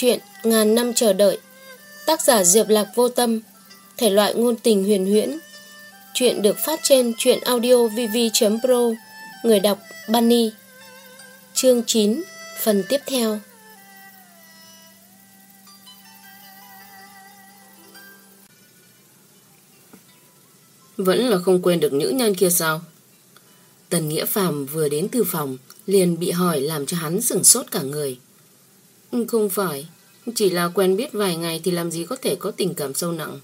Chuyện Ngàn năm chờ đợi. Tác giả Diệp Lạc Vô Tâm, Thể loại ngôn tình huyền huyễn. Chuyện được phát trên chuyện audio vv.pro Người đọc Bunny. Chương 9 Phần tiếp theo. Vẫn là không quên được nữ nhân kia sao? Tần Nghĩa Phạm vừa đến từ phòng, liền bị hỏi làm cho hắn sửng sốt cả người. Không phải Chỉ là quen biết vài ngày Thì làm gì có thể có tình cảm sâu nặng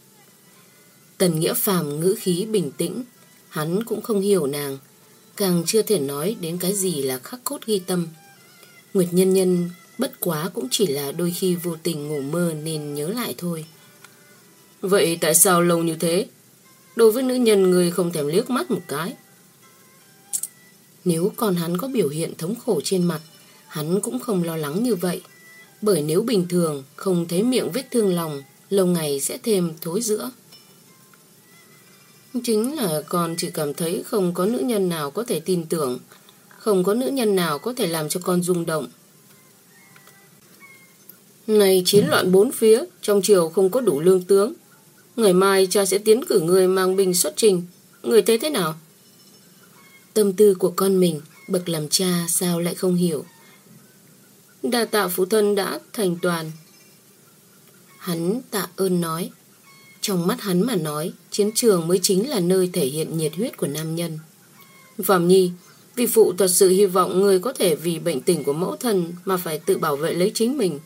Tần Nghĩa Phạm ngữ khí bình tĩnh Hắn cũng không hiểu nàng Càng chưa thể nói đến cái gì là khắc cốt ghi tâm Nguyệt Nhân Nhân bất quá cũng chỉ là đôi khi vô tình ngủ mơ nên nhớ lại thôi. Vậy tại sao lâu như thế? Đối với nữ nhân người không thèm liếc mắt một cái. Nếu còn hắn có biểu hiện thống khổ trên mặt, hắn cũng không lo lắng như vậy. Bởi nếu bình thường không thấy miệng vết thương lòng, lâu ngày sẽ thêm thối giữa. Chính là con chỉ cảm thấy không có nữ nhân nào có thể tin tưởng, không có nữ nhân nào có thể làm cho con rung động. Này chiến loạn bốn phía, trong triều không có đủ lương tướng. Ngày mai cha sẽ tiến cử người mang binh xuất trình. Người thấy thế nào? Tâm tư của con mình, bậc làm cha sao lại không hiểu đà tạ phụ thân đã thành toàn. Hắn tạ ơn nói. Trong mắt hắn mà nói, chiến trường mới chính là nơi thể hiện nhiệt huyết của nam nhân. Phạm Nhi, vì phụ thật sự hy vọng người có thể vì bệnh tình của mẫu thân mà phải tự bảo vệ lấy chính mình.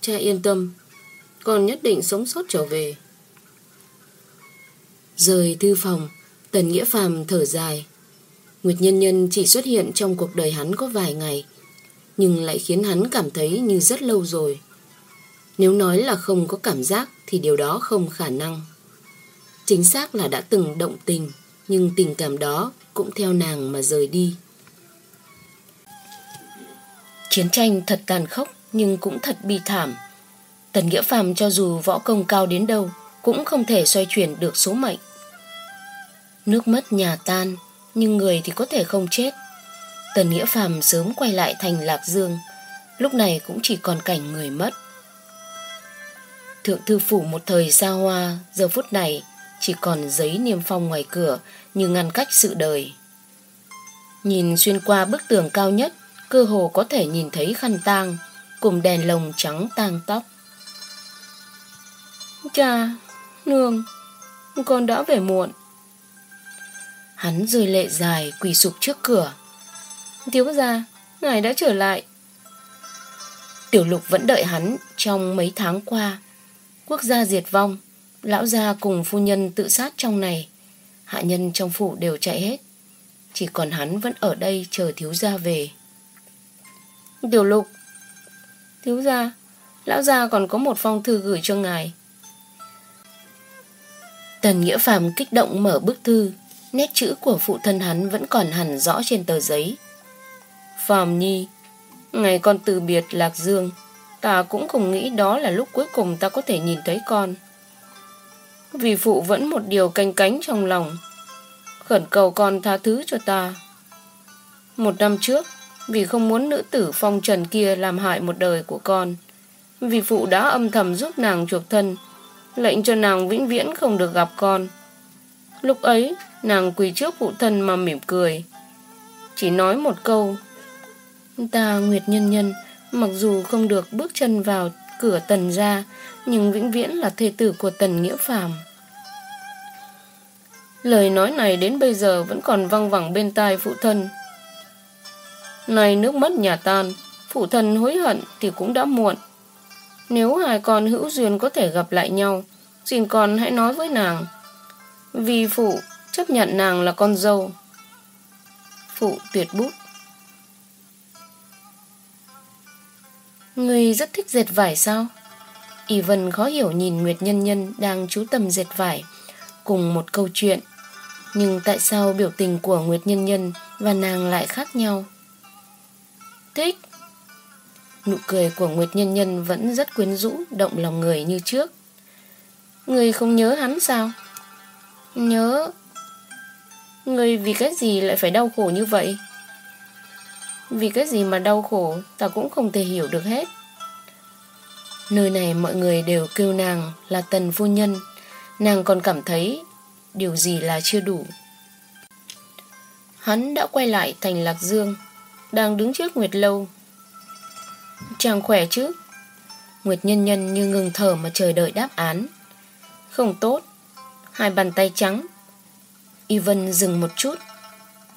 Cha yên tâm, con nhất định sống sót trở về. Rời thư phòng, Tần Nghĩa Phàm thở dài. Nguyệt Nhân Nhân chỉ xuất hiện trong cuộc đời hắn có vài ngày, nhưng lại khiến hắn cảm thấy như rất lâu rồi. Nếu nói là không có cảm giác thì điều đó không khả năng. Chính xác là đã từng động tình, nhưng tình cảm đó cũng theo nàng mà rời đi. Chiến tranh thật tàn khốc nhưng cũng thật bi thảm. Tần Nghĩa Phàm cho dù võ công cao đến đâu cũng không thể xoay chuyển được số mệnh. Nước mất nhà tan, nhưng người thì có thể không chết. Tần Nghĩa Phàm sớm quay lại thành Lạc Dương, lúc này cũng chỉ còn cảnh người mất. Thượng thư phủ một thời xa hoa, giờ phút này chỉ còn giấy niêm phong ngoài cửa như ngăn cách sự đời. Nhìn xuyên qua bức tường cao nhất, cơ hồ có thể nhìn thấy khăn tang cùng đèn lồng trắng tang tóc. Cha, nương, con đã về muộn. Hắn rơi lệ dài quỳ sụp trước cửa. Thiếu gia, ngài đã trở lại. Tiểu lục vẫn đợi hắn trong mấy tháng qua. Quốc gia diệt vong, lão gia cùng phu nhân tự sát trong này. Hạ nhân trong phủ đều chạy hết. Chỉ còn hắn vẫn ở đây chờ thiếu gia về. Tiểu lục, thiếu gia, lão gia còn có một phong thư gửi cho ngài. Tần Nghĩa Phàm kích động mở bức thư, nét chữ của phụ thân hắn vẫn còn hẳn rõ trên tờ giấy. Phạm Nhi, ngày con từ biệt Lạc Dương, ta cũng không nghĩ đó là lúc cuối cùng ta có thể nhìn thấy con. Vì phụ vẫn một điều canh cánh trong lòng, khẩn cầu con tha thứ cho ta. Một năm trước, vì không muốn nữ tử phong trần kia làm hại một đời của con, vì phụ đã âm thầm giúp nàng chuộc thân, lệnh cho nàng vĩnh viễn không được gặp con. Lúc ấy, nàng quỳ trước phụ thân mà mỉm cười. Chỉ nói một câu. Ta Nguyệt Nhân Nhân, mặc dù không được bước chân vào cửa tần ra, nhưng vĩnh viễn là thê tử của tần nghĩa phàm. Lời nói này đến bây giờ vẫn còn văng vẳng bên tai phụ thân. Này nước mất nhà tan, phụ thân hối hận thì cũng đã muộn. Nếu hai con hữu duyên có thể gặp lại nhau, xin con hãy nói với nàng. Vì phụ chấp nhận nàng là con dâu. Phụ tuyệt bút. Người rất thích dệt vải sao? Y Vân khó hiểu nhìn Nguyệt Nhân Nhân đang chú tâm dệt vải cùng một câu chuyện. Nhưng tại sao biểu tình của Nguyệt Nhân Nhân và nàng lại khác nhau? Thích. Nụ cười của Nguyệt Nhân Nhân vẫn rất quyến rũ, động lòng người như trước. Người không nhớ hắn sao? Nhớ. Người vì cái gì lại phải đau khổ như vậy? Vì cái gì mà đau khổ, Ta cũng không thể hiểu được hết. Nơi này mọi người đều kêu nàng là tần phu nhân. Nàng còn cảm thấy Điều gì là chưa đủ. Hắn đã quay lại thành Lạc Dương, Đang đứng trước Nguyệt Lâu. Chàng khỏe chứ? Nguyệt nhân nhân như ngừng thở mà chờ đợi đáp án. Không tốt, Hai bàn tay trắng. Y vân dừng một chút,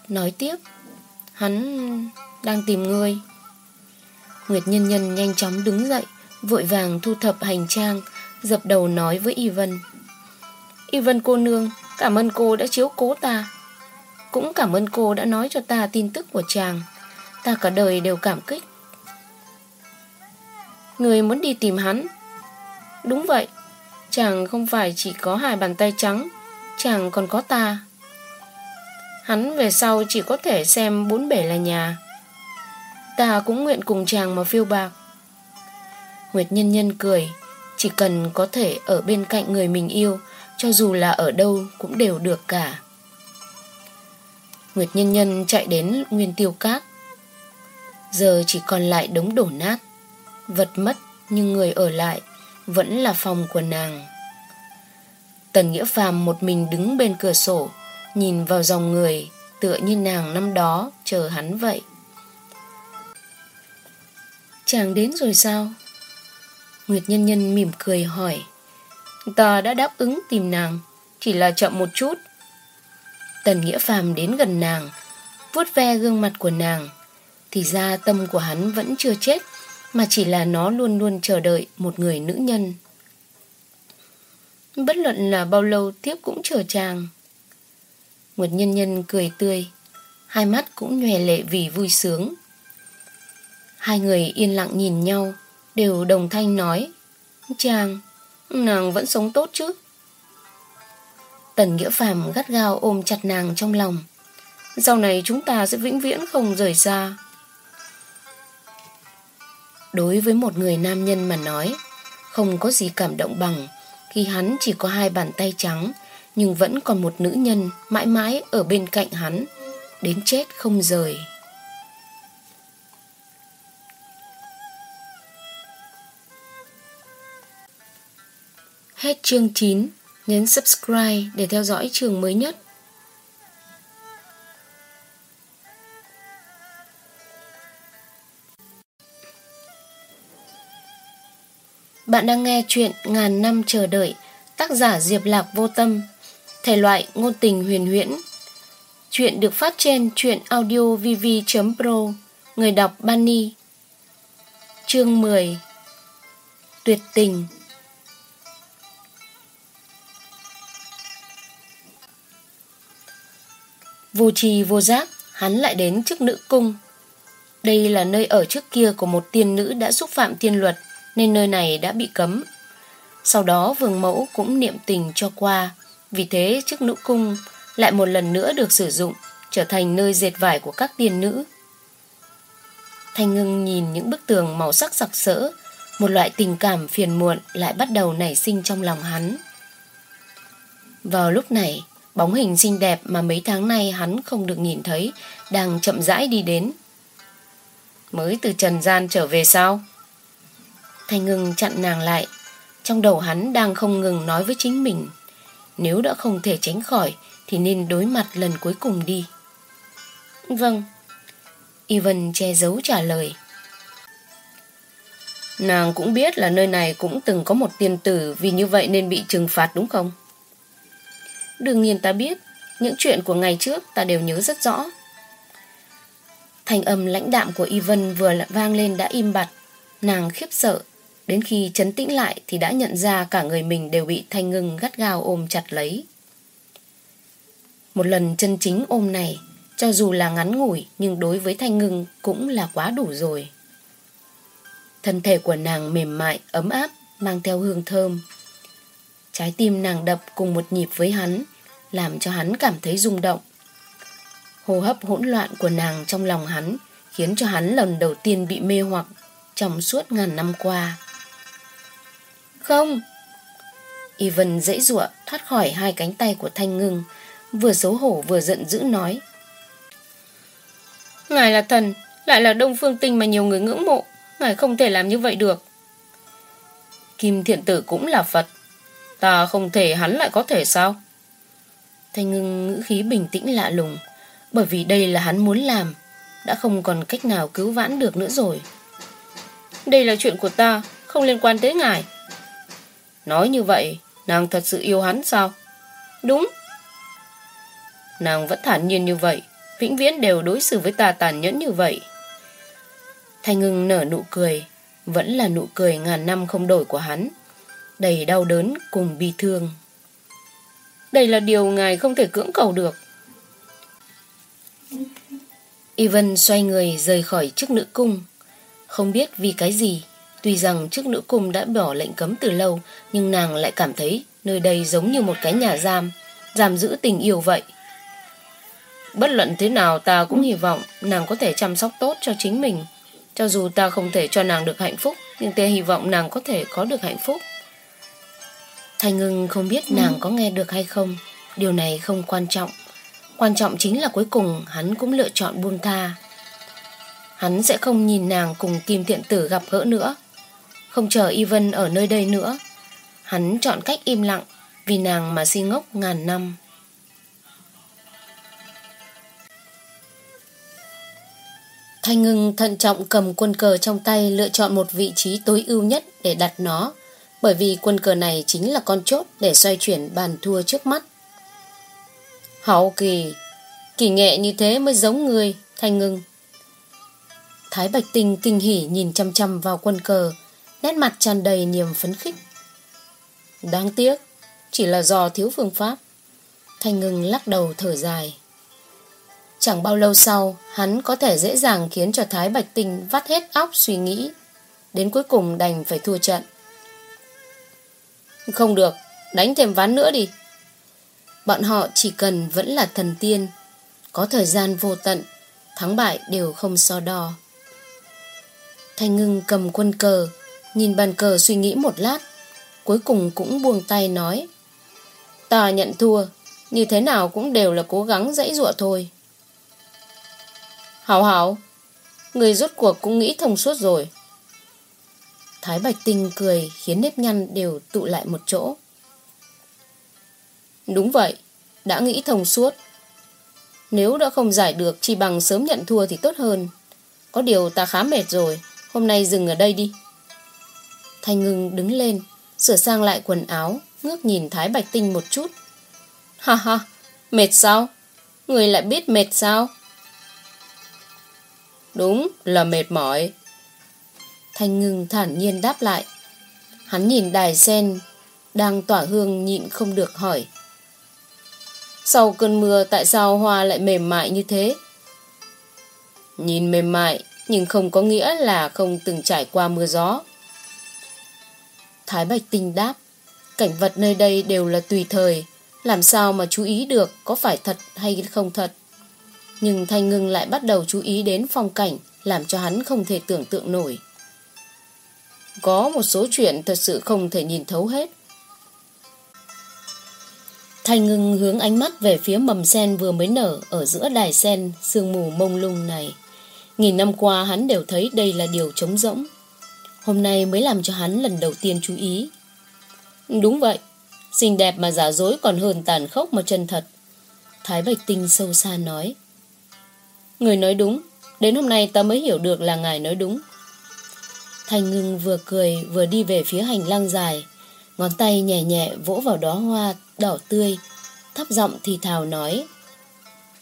Nói tiếp. Hắn đang tìm ngươi. Nguyệt nhân nhân nhanh chóng đứng dậy, Vội vàng thu thập hành trang, Dập đầu nói với Y Vân Y Vân cô nương, Cảm ơn cô đã chiếu cố ta. Cũng cảm ơn cô đã nói cho ta tin tức của chàng. Ta cả đời đều cảm kích. Người muốn đi tìm hắn. Đúng vậy, Chàng không phải chỉ có hai bàn tay trắng, Chàng còn có ta. Hắn về sau chỉ có thể xem bốn bể là nhà. Ta cũng nguyện cùng chàng mà phiêu bạc. Nguyệt Nhân Nhân cười, Chỉ cần có thể ở bên cạnh người mình yêu, Cho dù là ở đâu cũng đều được cả. Nguyệt Nhân Nhân chạy đến Nguyên Tiêu Cát Giờ chỉ còn lại đống đổ nát, Vật mất nhưng người ở lại Vẫn là phòng của nàng. Tần Nghĩa Phàm một mình đứng bên cửa sổ, Nhìn vào dòng người Tựa như nàng năm đó Chờ hắn vậy. Chàng đến rồi sao? Nguyệt Nhân Nhân mỉm cười hỏi. Ta đã đáp ứng tìm nàng, Chỉ là chậm một chút. Tần Nghĩa Phàm đến gần nàng, vuốt ve gương mặt của nàng. Thì ra tâm của hắn vẫn chưa chết, Mà chỉ là nó luôn luôn chờ đợi Một người nữ nhân. Bất luận là bao lâu Tiếp cũng chờ chàng. Nguyệt Nhân Nhân cười tươi, Hai mắt cũng nhòe lệ vì vui sướng. Hai người yên lặng nhìn nhau, Đều đồng thanh nói, Chàng, Nàng vẫn sống tốt chứ? Tần Nghĩa Phàm gắt gao ôm chặt nàng trong lòng, Sau này chúng ta sẽ vĩnh viễn không rời xa. Đối với một người nam nhân mà nói, Không có gì cảm động bằng Khi hắn chỉ có hai bàn tay trắng, Nhưng vẫn còn một nữ nhân Mãi mãi ở bên cạnh hắn, Đến chết không rời. Hết chương 9, nhấn subscribe để theo dõi chương mới nhất. Bạn đang nghe chuyện Ngàn năm chờ đợi, tác giả Diệp Lạc Vô Tâm, thể loại ngôn tình huyền huyễn. Chuyện được phát trên truyện audio vv.pro, người đọc Bunny. Chương 10 Tuyệt tình Vô trì vô giác, hắn lại đến trước nữ cung. Đây là nơi ở trước kia của một tiên nữ đã xúc phạm tiên luật, nên nơi này đã bị cấm. Sau đó vương mẫu cũng niệm tình cho qua, vì thế trước nữ cung lại một lần nữa được sử dụng, trở thành nơi dệt vải của các tiên nữ. Thanh ngưng nhìn những bức tường màu sắc sặc sỡ, một loại tình cảm phiền muộn lại bắt đầu nảy sinh trong lòng hắn. Vào lúc này, Bóng hình xinh đẹp mà mấy tháng nay hắn không được nhìn thấy, đang chậm rãi đi đến. Mới từ trần gian trở về sao? Thanh ngừng chặn nàng lại. Trong đầu hắn đang không ngừng nói với chính mình. Nếu đã không thể tránh khỏi, thì nên đối mặt lần cuối cùng đi. Vâng. Ivan che giấu trả lời. Nàng cũng biết là nơi này cũng từng có một tiên tử vì như vậy nên bị trừng phạt đúng không? Đương nhiên ta biết Những chuyện của ngày trước ta đều nhớ rất rõ Thanh âm lãnh đạm của Ivan vừa vang lên đã im bặt Nàng khiếp sợ Đến khi chấn tĩnh lại thì đã nhận ra cả người mình đều bị Thanh Ngưng gắt gao ôm chặt lấy. Một lần chân chính ôm này, cho dù là ngắn ngủi nhưng đối với Thanh Ngưng cũng là quá đủ rồi. Thân thể của nàng mềm mại, ấm áp, mang theo hương thơm. Trái tim nàng đập cùng một nhịp với hắn, làm cho hắn cảm thấy rung động. Hô hấp hỗn loạn của nàng trong lòng hắn khiến cho hắn lần đầu tiên bị mê hoặc trong suốt ngàn năm qua. Không! Ivan dãy dụa thoát khỏi hai cánh tay của Thanh Ngưng, vừa xấu hổ vừa giận dữ nói. Ngài là thần, Lại là đông phương tinh mà nhiều người ngưỡng mộ Ngài không thể làm như vậy được Kim thiện tử cũng là Phật Ta không thể hắn lại có thể sao? Thanh ngưng ngữ khí bình tĩnh lạ lùng, Bởi vì đây là hắn muốn làm, Đã không còn cách nào cứu vãn được nữa rồi. Đây là chuyện của ta, Không liên quan tới ngài. Nói như vậy, Nàng thật sự yêu hắn sao? Đúng. Nàng vẫn thản nhiên như vậy, Vĩnh viễn đều đối xử với ta tàn nhẫn như vậy. Thanh ngưng nở nụ cười, Vẫn là nụ cười ngàn năm không đổi của hắn. Đầy đau đớn cùng bi thương. Đây là điều ngài không thể cưỡng cầu được. Ivan xoay người rời khỏi chức nữ cung. Không biết vì cái gì, Tuy rằng chức nữ cung đã bỏ lệnh cấm từ lâu, Nhưng nàng lại cảm thấy Nơi đây giống như một cái nhà giam Giam giữ tình yêu vậy. Bất luận thế nào ta cũng hy vọng Nàng có thể chăm sóc tốt cho chính mình. Cho dù ta không thể cho nàng được hạnh phúc, Nhưng ta hy vọng nàng có thể có được hạnh phúc. Thanh ngưng không biết nàng có nghe được hay không. Điều này không quan trọng. Quan trọng chính là cuối cùng Hắn cũng lựa chọn buông tha. Hắn sẽ không nhìn nàng cùng Kim Thiện Tử gặp gỡ nữa. Không chờ Ivan ở nơi đây nữa Hắn chọn cách im lặng Vì nàng mà si ngốc ngàn năm. Thanh ngưng thận trọng cầm quân cờ trong tay lựa chọn một vị trí tối ưu nhất để đặt nó, bởi vì quân cờ này chính là con chốt để xoay chuyển bàn thua trước mắt. Hậu kỳ, kỳ nghệ như thế mới giống người, Thanh ngưng. Thái Bạch Tinh kinh hỉ nhìn chăm chăm vào quân cờ, nét mặt tràn đầy niềm phấn khích. Đáng tiếc, chỉ là do thiếu phương pháp. Thanh ngưng lắc đầu thở dài. Chẳng bao lâu sau, hắn có thể dễ dàng khiến cho Thái Bạch Tinh vắt hết óc suy nghĩ. Đến cuối cùng đành phải thua trận. Không được, đánh thêm ván nữa đi. Bọn họ chỉ cần vẫn là thần tiên, có thời gian vô tận, thắng bại đều không so đo. Thanh ngưng cầm quân cờ, nhìn bàn cờ suy nghĩ một lát, cuối cùng cũng buông tay nói. Ta nhận thua, như thế nào cũng đều là cố gắng dãy dụa thôi. Hảo hảo, người rốt cuộc cũng nghĩ thông suốt rồi. Thái Bạch Tinh cười khiến nếp nhăn đều tụ lại một chỗ. Đúng vậy, đã nghĩ thông suốt. Nếu đã không giải được chỉ bằng sớm nhận thua thì tốt hơn. Có điều ta khá mệt rồi, hôm nay dừng ở đây đi. Thanh ngưng đứng lên, sửa sang lại quần áo, ngước nhìn Thái Bạch Tinh một chút. Ha ha, mệt sao? Người lại biết mệt sao? Đúng là mệt mỏi. Thanh ngưng thản nhiên đáp lại. Hắn nhìn đài sen đang tỏa hương nhịn không được hỏi. Sau cơn mưa tại sao hoa lại mềm mại như thế? Nhìn mềm mại nhưng không có nghĩa là không từng trải qua mưa gió. Thái Bạch Tinh đáp, cảnh vật nơi đây đều là tùy thời, làm sao mà chú ý được có phải thật hay không thật. Nhưng Thanh Ngưng lại bắt đầu chú ý đến phong cảnh, làm cho hắn không thể tưởng tượng nổi. Có một số chuyện thật sự không thể nhìn thấu hết. Thanh ngưng hướng ánh mắt về phía mầm sen vừa mới nở ở giữa đài sen sương mù mông lung này. Nghìn năm qua hắn đều thấy đây là điều trống rỗng. Hôm nay mới làm cho hắn lần đầu tiên chú ý. Đúng vậy, xinh đẹp mà giả dối còn hơn tàn khốc mà chân thật. Thái Bạch Tinh sâu xa nói. Người nói đúng, đến hôm nay ta mới hiểu được là ngài nói đúng. Thanh ngưng vừa cười vừa đi về phía hành lang dài, ngón tay nhẹ nhẹ vỗ vào đóa hoa đỏ tươi, thấp giọng thì thào nói.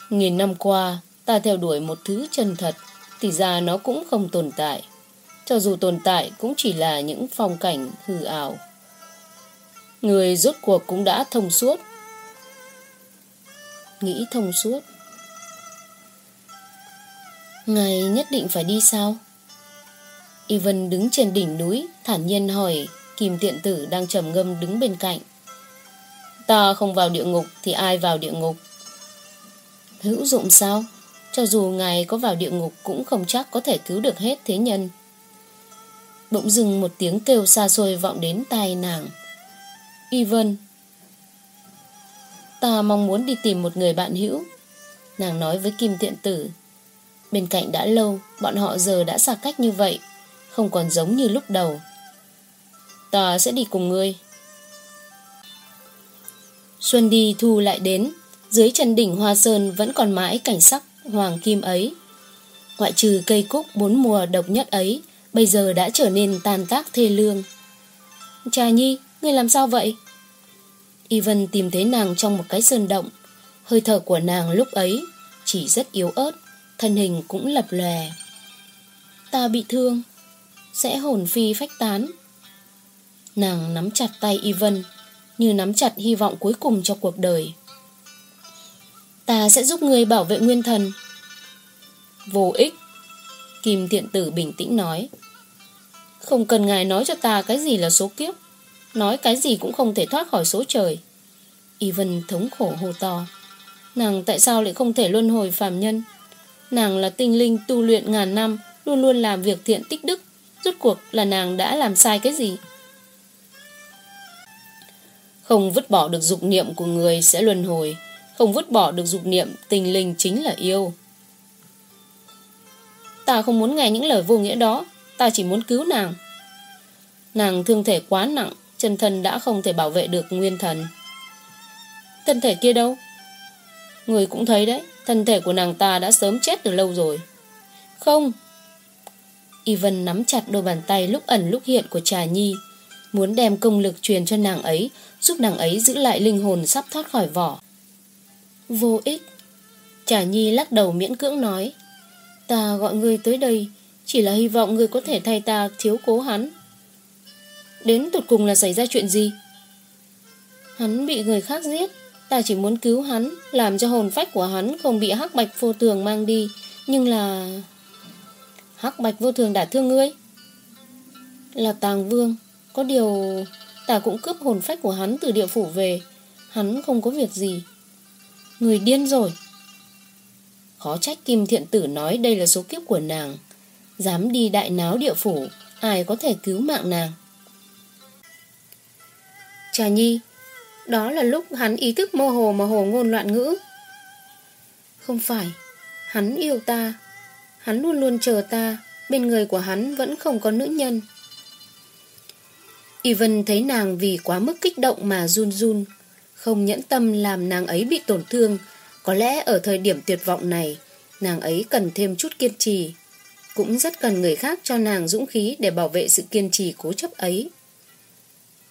Nghìn năm qua, ta theo đuổi một thứ chân thật, thì ra nó cũng không tồn tại. Cho dù tồn tại cũng chỉ là những phong cảnh hư ảo. Người rốt cuộc cũng đã thông suốt. Nghĩ thông suốt. Ngài nhất định phải đi sao? Ivan đứng trên đỉnh núi, thản nhiên hỏi Kim tiện tử đang trầm ngâm đứng bên cạnh. Ta không vào địa ngục thì ai vào địa ngục? Hữu dụng sao? Cho dù ngài có vào địa ngục cũng không chắc có thể cứu được hết thế nhân. Bỗng dừng một tiếng kêu xa xôi vọng đến tai nàng. Ivan Ta mong muốn đi tìm một người bạn hữu. Nàng nói với Kim Tiện Tử Bên cạnh đã lâu Bọn họ giờ đã xa cách như vậy không còn giống như lúc đầu. Ta sẽ đi cùng ngươi. Xuân đi thu lại đến, Dưới chân đỉnh Hoa Sơn Vẫn còn mãi cảnh sắc hoàng kim ấy. Ngoại trừ cây cúc bốn mùa độc nhất ấy, Bây giờ đã trở nên tàn tác thê lương. Trà Nhi, Ngươi làm sao vậy? Ivan tìm thấy nàng trong một cái sơn động. Hơi thở của nàng lúc ấy Chỉ rất yếu ớt, Thân hình cũng lập lòe. Ta bị thương. Sẽ hồn phi phách tán. Nàng nắm chặt tay y vân Như nắm chặt hy vọng cuối cùng cho cuộc đời. Ta sẽ giúp người bảo vệ nguyên thần. Vô ích, Kim thiện tử bình tĩnh nói. Không cần ngài nói cho ta cái gì là số kiếp, Nói cái gì cũng không thể thoát khỏi số trời. Y vân thống khổ hô to. Nàng tại sao lại không thể luân hồi phàm nhân? Nàng là tinh linh tu luyện ngàn năm, Luôn luôn làm việc thiện tích đức. Rốt cuộc là nàng đã làm sai cái gì? Không vứt bỏ được dục niệm của người sẽ luân hồi. Không vứt bỏ được dục niệm, Tình linh chính là yêu. Ta không muốn nghe những lời vô nghĩa đó. Ta chỉ muốn cứu nàng. Nàng thương thể quá nặng, Chân thân đã không thể bảo vệ được nguyên thần. Thân thể kia đâu? Người cũng thấy đấy, Thân thể của nàng ta đã sớm chết từ lâu rồi. Không Ivan nắm chặt đôi bàn tay lúc ẩn lúc hiện của Trà Nhi, Muốn đem công lực truyền cho nàng ấy, Giúp nàng ấy giữ lại linh hồn sắp thoát khỏi vỏ. Vô ích. Trà Nhi lắc đầu miễn cưỡng nói, Ta gọi người tới đây, Chỉ là hy vọng người có thể thay ta thiếu cố hắn. Đến tụt cùng là xảy ra chuyện gì? Hắn bị người khác giết, Ta chỉ muốn cứu hắn, Làm cho hồn phách của hắn không bị hắc bạch phô tường mang đi, Nhưng là Hắc bạch vô thường đã thương ngươi. Là tàng vương, Có điều Ta cũng cướp hồn phách của hắn từ địa phủ về. Hắn không có việc gì. Người điên rồi. Khó trách Kim Thiện Tử nói đây là số kiếp của nàng. Dám đi đại náo địa phủ, Ai có thể cứu mạng nàng? Trà Nhi, Đó là lúc hắn ý thức mơ hồ mà hồ ngôn loạn ngữ. Không phải, Hắn yêu ta Hắn luôn luôn chờ ta, Bên người của hắn vẫn không có nữ nhân. Ivan thấy nàng vì quá mức kích động mà run run, Không nhẫn tâm làm nàng ấy bị tổn thương. Có lẽ ở thời điểm tuyệt vọng này, Nàng ấy cần thêm chút kiên trì. Cũng rất cần người khác cho nàng dũng khí Để bảo vệ sự kiên trì cố chấp ấy.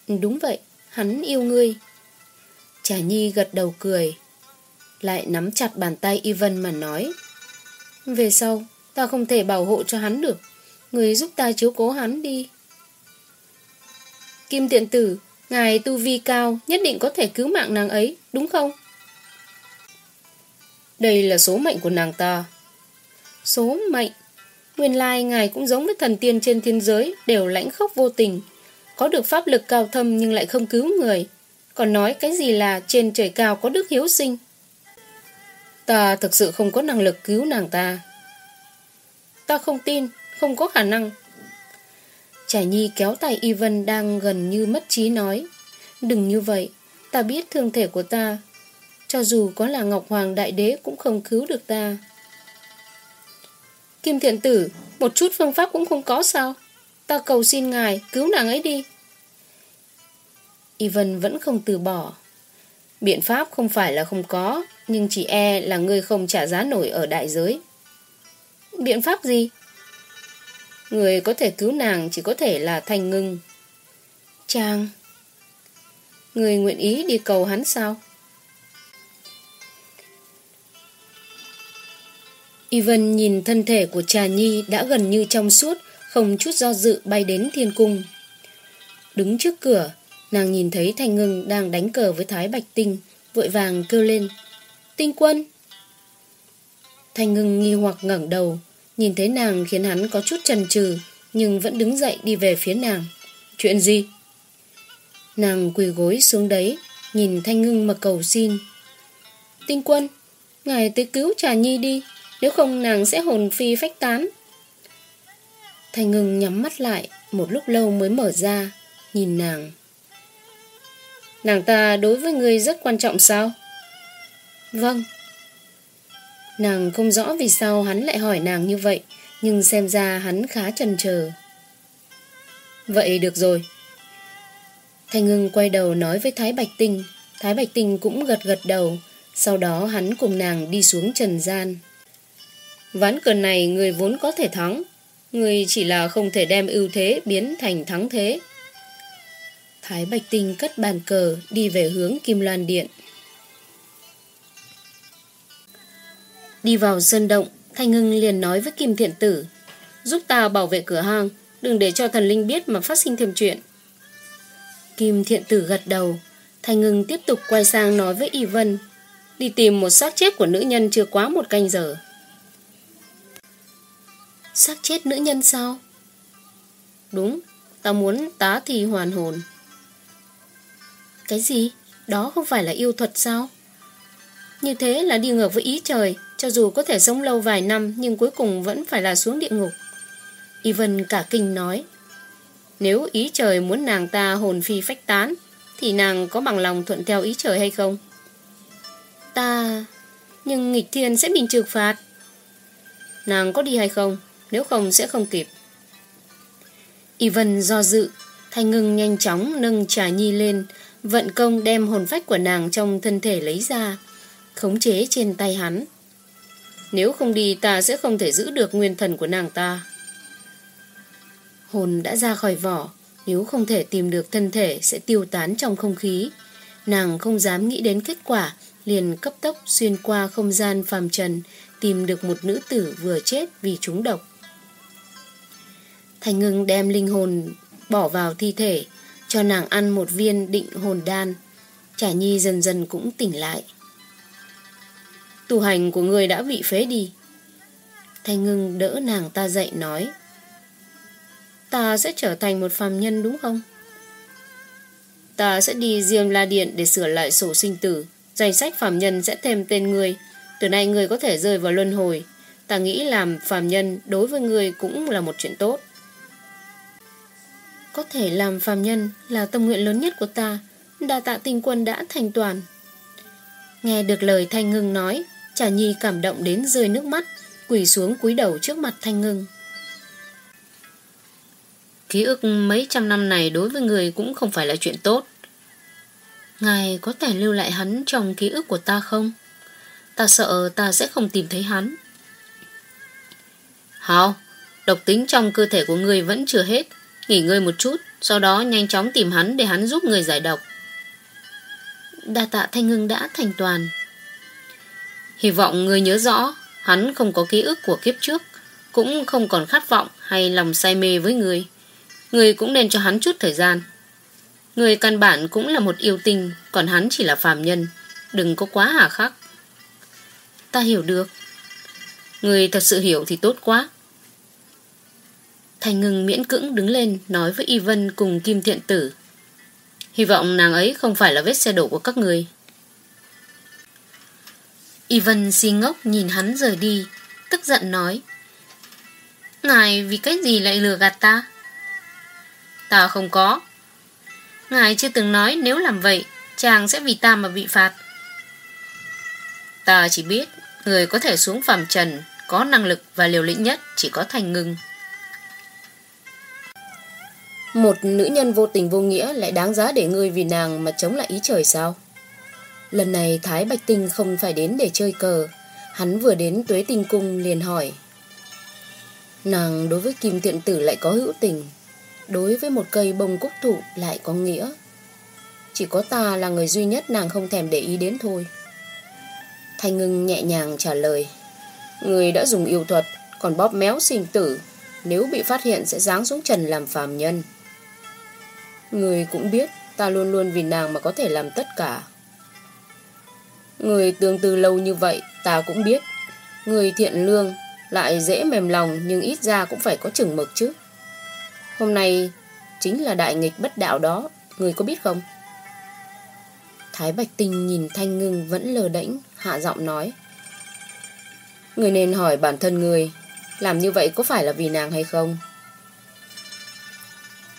Đúng vậy, Hắn yêu ngươi. Trà Nhi gật đầu cười, Lại nắm chặt bàn tay Ivan mà nói, Về sau Ta không thể bảo hộ cho hắn được. Người giúp ta chiếu cố hắn đi. Kim tiện tử Ngài tu vi cao Nhất định có thể cứu mạng nàng ấy Đúng không? Đây là số mệnh của nàng ta. Số mệnh? Nguyên lai ngài cũng giống với thần tiên trên thiên giới Đều lãnh khốc vô tình. Có được pháp lực cao thâm nhưng lại không cứu người. Còn nói cái gì là Trên trời cao có đức hiếu sinh? Ta thực sự không có năng lực cứu nàng ta Ta không tin, Không có khả năng. Trẻ Nhi kéo tay Y Vân đang gần như mất trí nói, Đừng như vậy, Ta biết thương thể của ta, Cho dù có là Ngọc Hoàng Đại Đế Cũng không cứu được ta. Kim Thiện Tử, Một chút phương pháp cũng không có sao, Ta cầu xin ngài cứu nàng ấy đi. Y Vân vẫn không từ bỏ. Biện pháp không phải là không có, Nhưng chỉ e là người không trả giá nổi ở đại giới. Biện pháp gì? Người có thể cứu nàng chỉ có thể là thành Ngưng. Chàng. Người nguyện ý đi cầu hắn sao? Ivan nhìn thân thể của Trà Nhi đã gần như trong suốt, không chút do dự bay đến thiên cung. Đứng trước cửa, nàng nhìn thấy Thanh Ngưng đang đánh cờ với Thái Bạch Tinh, vội vàng kêu lên. Tinh quân! Thanh Ngưng nghi hoặc ngẩng đầu, Nhìn thấy nàng khiến hắn có chút chần chừ Nhưng vẫn đứng dậy đi về phía nàng Chuyện gì? Nàng quỳ gối xuống đấy Nhìn Thanh Ngưng mà cầu xin Tinh quân Ngài tới cứu Trà Nhi đi Nếu không nàng sẽ hồn phi phách tán Thanh Ngưng nhắm mắt lại Một lúc lâu mới mở ra Nhìn nàng Nàng ta đối với người rất quan trọng sao? Vâng Nàng không rõ vì sao hắn lại hỏi nàng như vậy, nhưng xem ra hắn khá chần chờ. Vậy được rồi. Thanh Hưng quay đầu nói với Thái Bạch Tinh. Thái Bạch Tinh cũng gật gật đầu. Sau đó hắn cùng nàng đi xuống trần gian. Ván cờ này người vốn có thể thắng. Người chỉ là không thể đem ưu thế biến thành thắng thế. Thái Bạch Tinh cất bàn cờ đi về hướng Kim Loan Điện. Đi vào sơn động, Thanh Ngưng liền nói với Kim Thiện Tử Giúp ta bảo vệ cửa hang Đừng để cho thần linh biết mà phát sinh thêm chuyện Kim Thiện Tử gật đầu Thanh Ngưng tiếp tục quay sang nói với Y Vân Đi tìm một xác chết của nữ nhân chưa quá một canh giờ Xác chết nữ nhân sao? Đúng, ta muốn tá thì hoàn hồn Cái gì? Đó không phải là yêu thuật sao? Như thế là đi ngược với ý trời cho dù có thể sống lâu vài năm, Nhưng cuối cùng vẫn phải là xuống địa ngục. Ivan cả kinh nói, Nếu ý trời muốn nàng ta hồn phi phách tán, Thì nàng có bằng lòng thuận theo ý trời hay không? Ta, Nhưng nghịch thiên sẽ bị trừng phạt. Nàng có đi hay không? Nếu không sẽ không kịp. Ivan do dự Thanh ngưng nhanh chóng nâng trà nhi lên, Vận công đem hồn phách của nàng trong thân thể lấy ra, khống chế trên tay hắn. Nếu không đi ta sẽ không thể giữ được nguyên thần của nàng ta. Hồn đã ra khỏi vỏ, nếu không thể tìm được thân thể sẽ tiêu tán trong không khí. Nàng không dám nghĩ đến kết quả, liền cấp tốc xuyên qua không gian phàm trần, tìm được một nữ tử vừa chết vì trúng độc. Thành ngưng đem linh hồn bỏ vào thi thể, cho nàng ăn một viên định hồn đan. Trả nhi dần dần cũng tỉnh lại. Tu hành của người đã bị phế đi. Thanh ngưng đỡ nàng ta dậy nói. Ta sẽ trở thành một phàm nhân đúng không? Ta sẽ đi Diêm La Điện để sửa lại sổ sinh tử. Danh sách phàm nhân sẽ thêm tên người. Từ nay người có thể rơi vào luân hồi. Ta nghĩ làm phàm nhân đối với người cũng là một chuyện tốt. Có thể làm phàm nhân là tâm nguyện lớn nhất của ta. Đà tạ tình quân đã thành toàn. Nghe được lời Thanh Ngưng nói, Trà Nhi cảm động đến rơi nước mắt, quỳ xuống cúi đầu trước mặt Thanh Ngưng. Ký ức mấy trăm năm này đối với người cũng không phải là chuyện tốt. Ngài có thể lưu lại hắn trong ký ức của ta không? Ta sợ ta sẽ không tìm thấy hắn. Hào, độc tính trong cơ thể của người vẫn chưa hết. Nghỉ ngơi một chút, sau đó nhanh chóng tìm hắn để hắn giúp người giải độc. Đa tạ Thanh Ngưng đã thành toàn. Hy vọng người nhớ rõ, Hắn không có ký ức của kiếp trước, Cũng không còn khát vọng hay lòng say mê với người. Người cũng nên cho hắn chút thời gian. Người căn bản cũng là một yêu tinh, Còn hắn chỉ là phàm nhân. Đừng có quá hà khắc. Ta hiểu được. Người thật sự hiểu thì tốt quá. Thành ngừng miễn cưỡng đứng lên, Nói với Y Vân cùng Kim Thiện Tử. Hy vọng nàng ấy không phải là vết xe đổ của các người. Ivan si ngốc nhìn hắn rời đi, tức giận nói. Ngài vì cái gì lại lừa gạt ta? Ta không có. Ngài chưa từng nói nếu làm vậy, chàng sẽ vì ta mà bị phạt. Ta chỉ biết, người có thể xuống phàm trần, có năng lực và liều lĩnh nhất chỉ có thành ngưng. Một nữ nhân vô tình vô nghĩa lại đáng giá để ngươi vì nàng mà chống lại ý trời sao? Lần này Thái Bạch Tinh không phải đến để chơi cờ. Hắn vừa đến tuế tinh cung liền hỏi. Nàng đối với Kim Tiện Tử lại có hữu tình. Đối với một cây bông cúc thụ lại có nghĩa. Chỉ có ta là người duy nhất nàng không thèm để ý đến thôi. Thanh ngưng nhẹ nhàng trả lời. Người đã dùng yêu thuật, Còn bóp méo sinh tử. Nếu bị phát hiện sẽ giáng xuống trần làm phàm nhân. Người cũng biết Ta luôn luôn vì nàng mà có thể làm tất cả. Người tương tư lâu như vậy, ta cũng biết. Người thiện lương lại dễ mềm lòng, nhưng ít ra cũng phải có chừng mực chứ. Hôm nay chính là đại nghịch bất đạo đó. Người có biết không? Thái Bạch Tinh nhìn Thanh Ngưng vẫn lờ đễnh, hạ giọng nói. Người nên hỏi bản thân người, làm như vậy có phải là vì nàng hay không?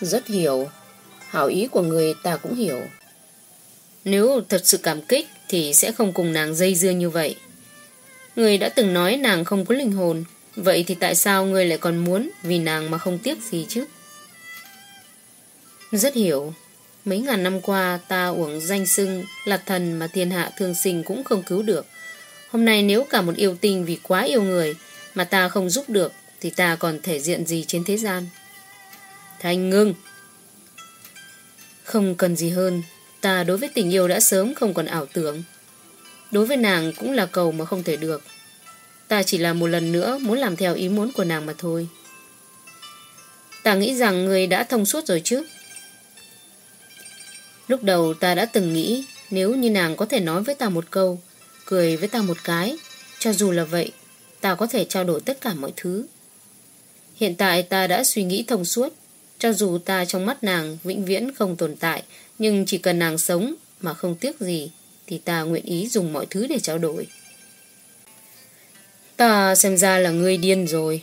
Rất hiểu. Hảo ý của người ta cũng hiểu. Nếu thật sự cảm kích thì sẽ không cùng nàng dây dưa như vậy. Người đã từng nói nàng không có linh hồn, Vậy thì tại sao người lại còn muốn Vì nàng mà không tiếc gì chứ? Rất hiểu. Mấy ngàn năm qua, ta uổng danh xưng Là thần mà thiên hạ thương sinh cũng không cứu được. Hôm nay nếu cả một yêu tình Vì quá yêu người Mà ta không giúp được, Thì ta còn thể diện gì trên thế gian? Thanh ngưng! Không cần gì hơn. Ta đối với tình yêu đã sớm không còn ảo tưởng. Đối với nàng cũng là cầu mà không thể được. Ta chỉ là một lần nữa muốn làm theo ý muốn của nàng mà thôi. Ta nghĩ rằng người đã thông suốt rồi chứ. Lúc đầu ta đã từng nghĩ Nếu như nàng có thể nói với ta một câu, Cười với ta một cái, Cho dù là vậy, Ta có thể trao đổi tất cả mọi thứ. Hiện tại ta đã suy nghĩ thông suốt, Cho dù ta trong mắt nàng Vĩnh viễn không tồn tại nhưng chỉ cần nàng sống Mà không tiếc gì, Thì ta nguyện ý dùng mọi thứ để trao đổi. Ta xem ra là người điên rồi.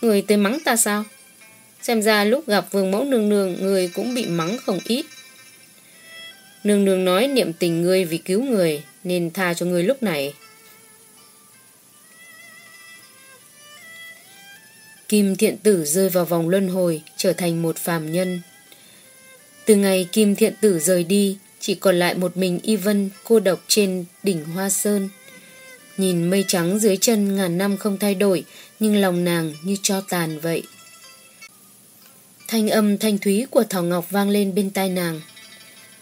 Người tới mắng ta sao? Xem ra lúc gặp vương mẫu nương nương Người cũng bị mắng không ít. Nương nương nói niệm tình ngươi vì cứu người, Nên tha cho ngươi lúc này. Kim thiện tử rơi vào vòng luân hồi, Trở thành một phàm nhân. Từ ngày Kim thiện tử rời đi, Chỉ còn lại một mình Y Vân cô độc trên đỉnh Hoa Sơn. Nhìn mây trắng dưới chân ngàn năm không thay đổi, Nhưng lòng nàng như cho tàn vậy. Thanh âm thanh thúy của Thảo Ngọc vang lên bên tai nàng.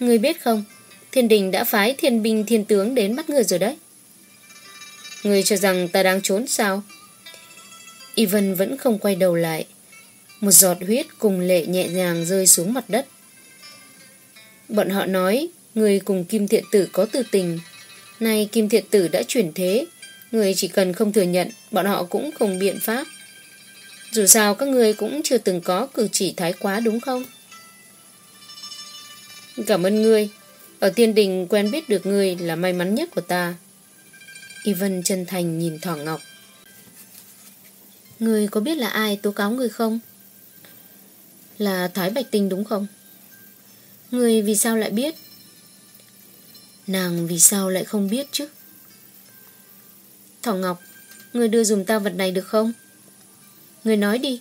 Người biết không, Thiên đình đã phái thiên binh thiên tướng đến bắt người rồi đấy. Người cho rằng ta đang trốn sao? Y vân vẫn không quay đầu lại. Một giọt huyết cùng lệ nhẹ nhàng rơi xuống mặt đất. Bọn họ nói, Người cùng Kim Thiện Tử có tư tình. Nay Kim Thiện Tử đã chuyển thế, Người chỉ cần không thừa nhận, Bọn họ cũng không biện pháp. Dù sao các người cũng chưa từng có cử chỉ thái quá đúng không? Cảm ơn ngươi. Ở tiên đình quen biết được ngươi Là may mắn nhất của ta. Yvonne chân thành nhìn Thỏ Ngọc. Ngươi có biết là ai tố cáo ngươi không? Là Thái Bạch Tinh đúng không? Người vì sao lại biết? Nàng vì sao lại không biết chứ? Thỏ Ngọc, người đưa dùm ta vật này được không? người nói đi,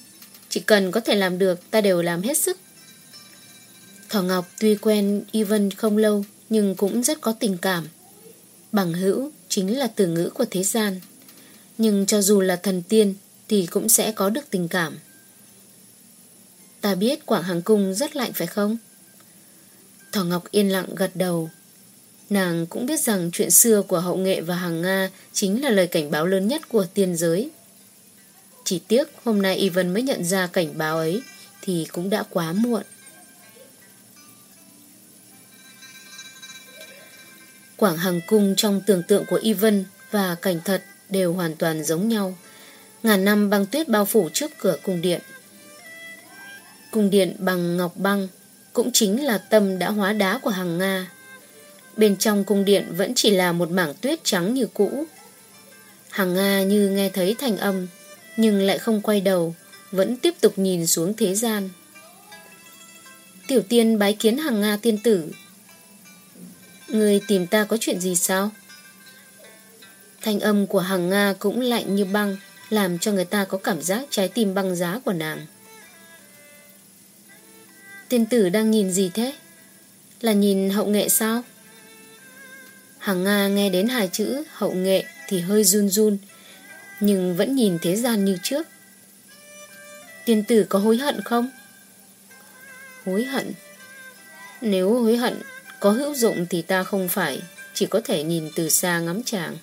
chỉ cần có thể làm được ta đều làm hết sức. Thỏ Ngọc tuy quen Ivan không lâu nhưng cũng rất có tình cảm. Bằng hữu chính là từ ngữ của thế gian. Nhưng cho dù là thần tiên thì cũng sẽ có được tình cảm. Ta biết Quảng Hàng Cung rất lạnh phải không? Thỏ Ngọc yên lặng gật đầu. Nàng cũng biết rằng chuyện xưa của hậu nghệ và hàng Nga chính là lời cảnh báo lớn nhất của tiên giới. Chỉ tiếc hôm nay Ivan mới nhận ra cảnh báo ấy thì cũng đã quá muộn. Quảng Hằng Cung trong tưởng tượng của Ivan và cảnh thật đều hoàn toàn giống nhau. Ngàn năm băng tuyết bao phủ trước cửa cung điện. Cung điện bằng ngọc băng cũng chính là tâm đã hóa đá của hàng Nga. Bên trong cung điện vẫn chỉ là một mảng tuyết trắng như cũ. Hàng Nga như nghe thấy thành âm, nhưng lại không quay đầu, vẫn tiếp tục nhìn xuống thế gian. Tiểu tiên bái kiến hàng Nga tiên tử. Người tìm ta có chuyện gì sao? Thanh âm của hàng Nga cũng lạnh như băng, làm cho người ta có cảm giác trái tim băng giá của nàng. Tiên tử đang nhìn gì thế? Là nhìn hậu nghệ sao? Hằng Nga nghe đến hai chữ hậu nghệ thì hơi run run, nhưng vẫn nhìn thế gian như trước. Tiên tử có hối hận không? Hối hận? Nếu hối hận có hữu dụng thì ta không phải, chỉ có thể nhìn từ xa ngắm chàng.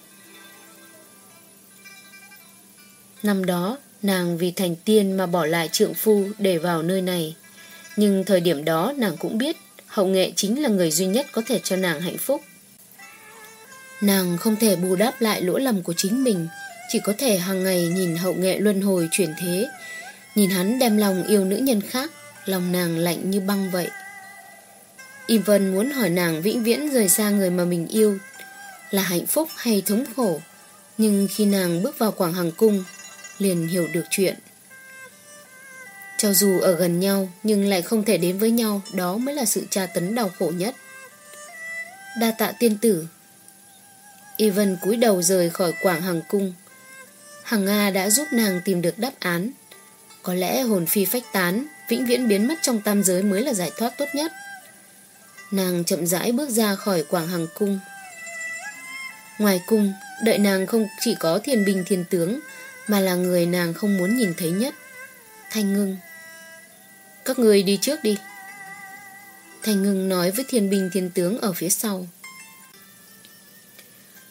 Năm đó, nàng vì thành tiên mà bỏ lại trượng phu để vào nơi này. Nhưng thời điểm đó nàng cũng biết hậu nghệ chính là người duy nhất có thể cho nàng hạnh phúc. Nàng không thể bù đắp lại lỗi lầm của chính mình, chỉ có thể hàng ngày nhìn hậu nghệ luân hồi chuyển thế, nhìn hắn đem lòng yêu nữ nhân khác, lòng nàng lạnh như băng vậy. Y Vân muốn hỏi nàng vĩnh viễn rời xa người mà mình yêu là hạnh phúc hay thống khổ, nhưng khi nàng bước vào Quảng Hằng Cung, liền hiểu được chuyện. Cho dù ở gần nhau nhưng lại không thể đến với nhau, đó mới là sự tra tấn đau khổ nhất. Đa tạ tiên tử Ivan cúi đầu rời khỏi quảng hàng cung. Hằng Nga đã giúp nàng tìm được đáp án. Có lẽ hồn phi phách tán, vĩnh viễn biến mất trong tam giới mới là giải thoát tốt nhất. Nàng chậm rãi bước ra khỏi quảng hàng cung. Ngoài cung, đợi nàng không chỉ có thiền bình thiền tướng, mà là người nàng không muốn nhìn thấy nhất. Thanh ngưng. Các người đi trước đi. thành ngưng nói với thiên binh thiên tướng ở phía sau.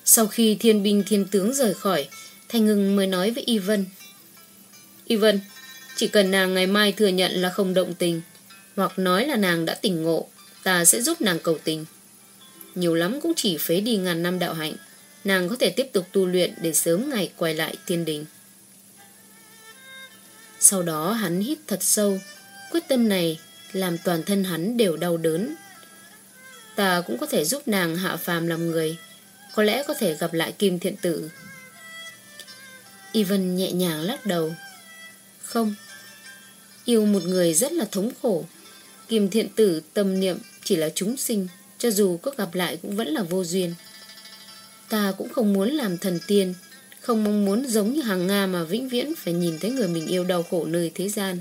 Sau khi thiên binh thiên tướng rời khỏi, thành ngưng mới nói với y vân. y vân, chỉ cần nàng ngày mai thừa nhận là không động tình, hoặc nói là nàng đã tỉnh ngộ, ta sẽ giúp nàng cầu tình. Nhiều lắm cũng chỉ phế đi ngàn năm đạo hạnh, nàng có thể tiếp tục tu luyện để sớm ngày quay lại thiên đình. Sau đó hắn hít thật sâu, quyết tâm này làm toàn thân hắn đều đau đớn. Ta cũng có thể giúp nàng hạ phàm làm người, có lẽ có thể gặp lại Kim Thiện Tử. Ivan nhẹ nhàng lắc đầu. Không, yêu một người rất là thống khổ. Kim Thiện Tử tâm niệm chỉ là chúng sinh, cho dù có gặp lại cũng vẫn là vô duyên. Ta cũng không muốn làm thần tiên, không mong muốn giống như hàng Nga mà vĩnh viễn phải nhìn thấy người mình yêu đau khổ nơi thế gian.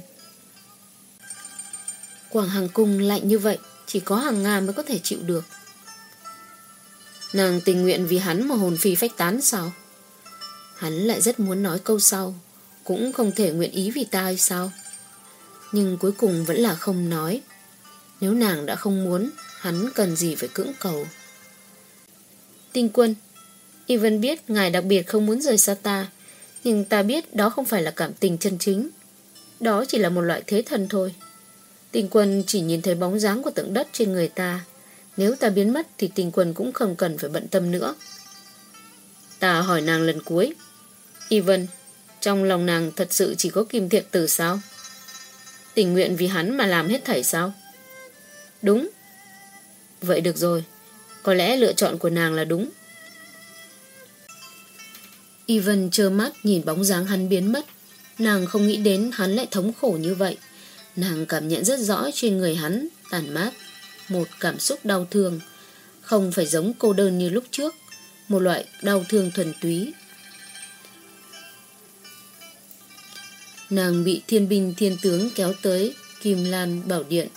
Quảng Hằng Cung lạnh như vậy, chỉ có hàng Nga mới có thể chịu được. Nàng tình nguyện vì hắn mà hồn phi phách tán sao? Hắn lại rất muốn nói câu sau, cũng không thể nguyện ý vì ta hay sao? Nhưng cuối cùng vẫn là không nói. Nếu nàng đã không muốn, hắn cần gì phải cưỡng cầu. Tinh quân, y vân biết ngài đặc biệt không muốn rời xa ta, nhưng ta biết đó không phải là cảm tình chân chính. Đó chỉ là một loại thế thần thôi. Tình quân chỉ nhìn thấy bóng dáng của tượng đất trên người ta. Nếu ta biến mất thì Tình quân cũng không cần phải bận tâm nữa. Ta hỏi nàng lần cuối. Y Vân, trong lòng nàng thật sự chỉ có kim thiện tử sao? Tình nguyện vì hắn mà làm hết thảy sao? Đúng. Vậy được rồi. Có lẽ lựa chọn của nàng là đúng. Y Vân trơ mắt nhìn bóng dáng hắn biến mất. Nàng không nghĩ đến hắn lại thống khổ như vậy. Nàng cảm nhận rất rõ trên người hắn tàn mát. Một cảm xúc đau thương. Không phải giống cô đơn như lúc trước. Một loại đau thương thuần túy. Nàng bị thiên binh thiên tướng kéo tới Kim Lan Bảo Điện.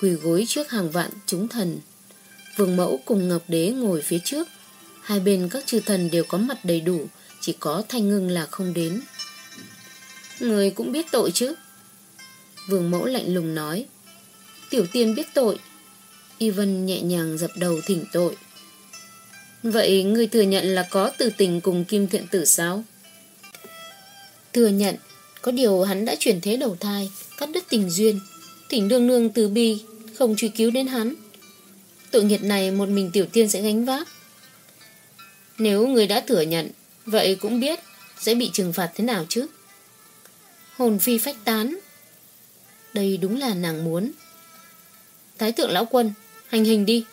Quỳ gối trước hàng vạn chúng thần. Vương mẫu cùng Ngọc Đế ngồi phía trước. Hai bên các chư thần đều có mặt đầy đủ. Chỉ có Thanh Ngưng là không đến. Người cũng biết tội chứ. Vương mẫu lạnh lùng nói. Tiểu tiên biết tội. Y vân nhẹ nhàng dập đầu thỉnh tội. Vậy người thừa nhận là có từ tình cùng Kim Thiện Tử sao? Thừa nhận, Có điều hắn đã chuyển thế đầu thai, Cắt đứt tình duyên. Thỉnh đương nương từ bi, Không truy cứu đến hắn. Tội nghiệt này một mình tiểu tiên sẽ gánh vác. Nếu người đã thừa nhận, Vậy cũng biết Sẽ bị trừng phạt thế nào chứ? Hồn phi phách tán đây đúng là nàng muốn. Thái thượng lão quân, hành hình đi.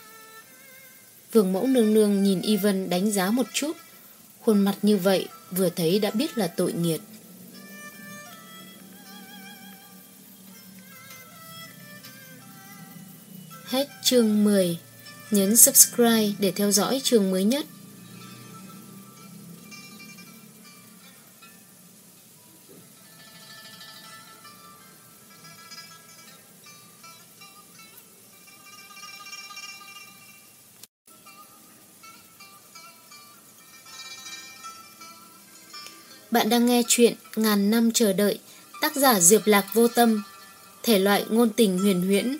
Vương mẫu nương nương nhìn Y Vân đánh giá một chút. Khuôn mặt như vậy vừa thấy đã biết là tội nghiệt. Hết chương 10. Nhấn subscribe để theo dõi chương mới nhất. Bạn đang nghe chuyện Ngàn năm chờ đợi, tác giả Diệp Lạc Vô Tâm, thể loại ngôn tình huyền huyễn.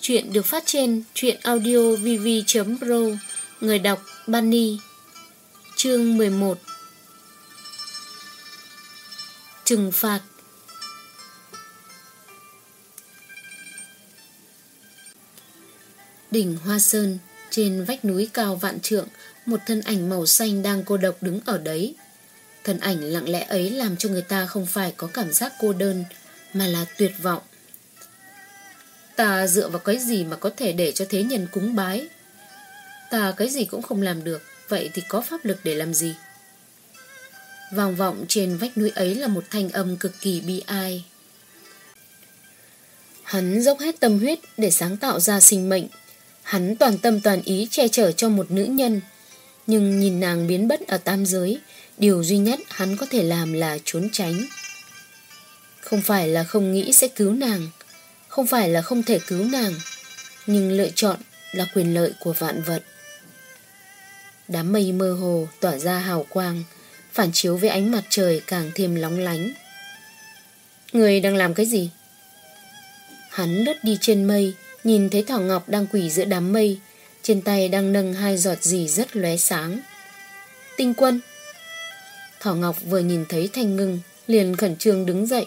Chuyện được phát trên truyện audio vv.pro, người đọc Bunny. Chương 11 Trừng phạt Đỉnh Hoa Sơn, trên vách núi cao vạn trượng, một thân ảnh màu xanh đang cô độc đứng ở đấy. Thân ảnh lặng lẽ ấy làm cho người ta không phải có cảm giác cô đơn, mà là tuyệt vọng. Ta dựa vào cái gì mà có thể để cho thế nhân cúng bái? Ta cái gì cũng không làm được, vậy thì có pháp lực để làm gì? Vòng vọng trên vách núi ấy là một thanh âm cực kỳ bi ai. Hắn dốc hết tâm huyết để sáng tạo ra sinh mệnh. Hắn toàn tâm toàn ý che chở cho một nữ nhân. Nhưng nhìn nàng biến bất ở tam giới Điều duy nhất hắn có thể làm là trốn tránh. Không phải là không nghĩ sẽ cứu nàng, Không phải là không thể cứu nàng, Nhưng lựa chọn là quyền lợi của vạn vật. Đám mây mơ hồ tỏa ra hào quang, Phản chiếu với ánh mặt trời càng thêm lóng lánh. Người đang làm cái gì? Hắn lướt đi trên mây, Nhìn thấy Thảo Ngọc đang quỳ giữa đám mây, Trên tay đang nâng hai giọt gì rất lóe sáng. Tinh quân thỏ Ngọc vừa nhìn thấy Thanh Ngưng, Liền khẩn trương đứng dậy,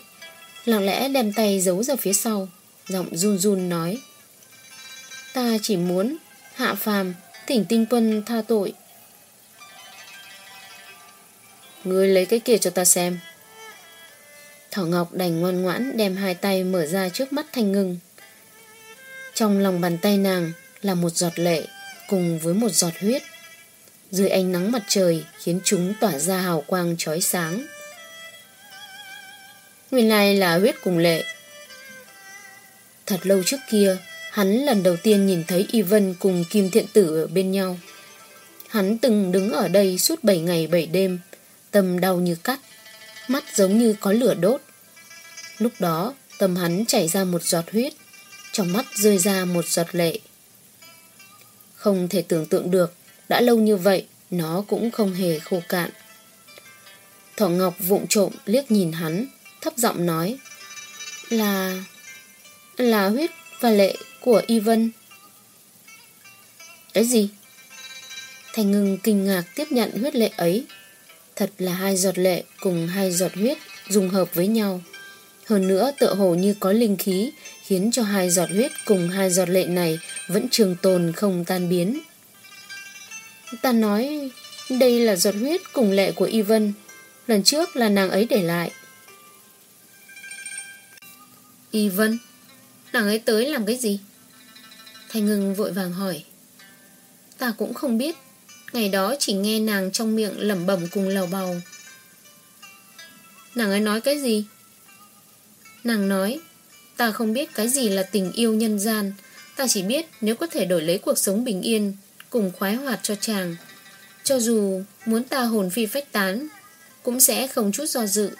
Lặng lẽ đem tay giấu ra phía sau, Giọng run run nói, Ta chỉ muốn Hạ phàm, Thỉnh tinh quân tha tội Ngươi lấy cái kia cho ta xem thỏ Ngọc đành ngoan ngoãn đem hai tay mở ra trước mắt Thanh Ngưng. Trong lòng bàn tay nàng là một giọt lệ cùng với một giọt huyết. Dưới ánh nắng mặt trời khiến chúng tỏa ra hào quang chói sáng. Nguyên lai là huyết cùng lệ. Thật lâu trước kia, hắn lần đầu tiên nhìn thấy Y Vân cùng Kim Thiện Tử ở bên nhau. Hắn từng đứng ở đây suốt 7 ngày 7 đêm, tâm đau như cắt, mắt giống như có lửa đốt. Lúc đó, tâm hắn chảy ra một giọt huyết, trong mắt rơi ra một giọt lệ. Không thể tưởng tượng được, đã lâu như vậy, nó cũng không hề khô cạn. Thỏ Ngọc vụng trộm liếc nhìn hắn, thấp giọng nói, là... là huyết và lệ của Y Vân. Cái gì? Thành ngưng kinh ngạc tiếp nhận huyết lệ ấy. Thật là hai giọt lệ cùng hai giọt huyết dùng hợp với nhau. Hơn nữa tựa hồ như có linh khí khiến cho hai giọt huyết cùng hai giọt lệ này vẫn trường tồn không tan biến. Ta nói đây là giọt huyết cùng lệ của Y Vân. Lần trước là nàng ấy để lại. Y Vân? Nàng ấy tới làm cái gì? Thanh ngừng vội vàng hỏi. Ta cũng không biết. Ngày đó chỉ nghe nàng trong miệng lẩm bẩm cùng lầu bầu. Nàng ấy nói cái gì? Nàng nói, ta không biết cái gì là tình yêu nhân gian, ta chỉ biết nếu có thể đổi lấy cuộc sống bình yên, cùng khoái hoạt cho chàng. Cho dù muốn ta hồn phi phách tán, cũng sẽ không chút do dự.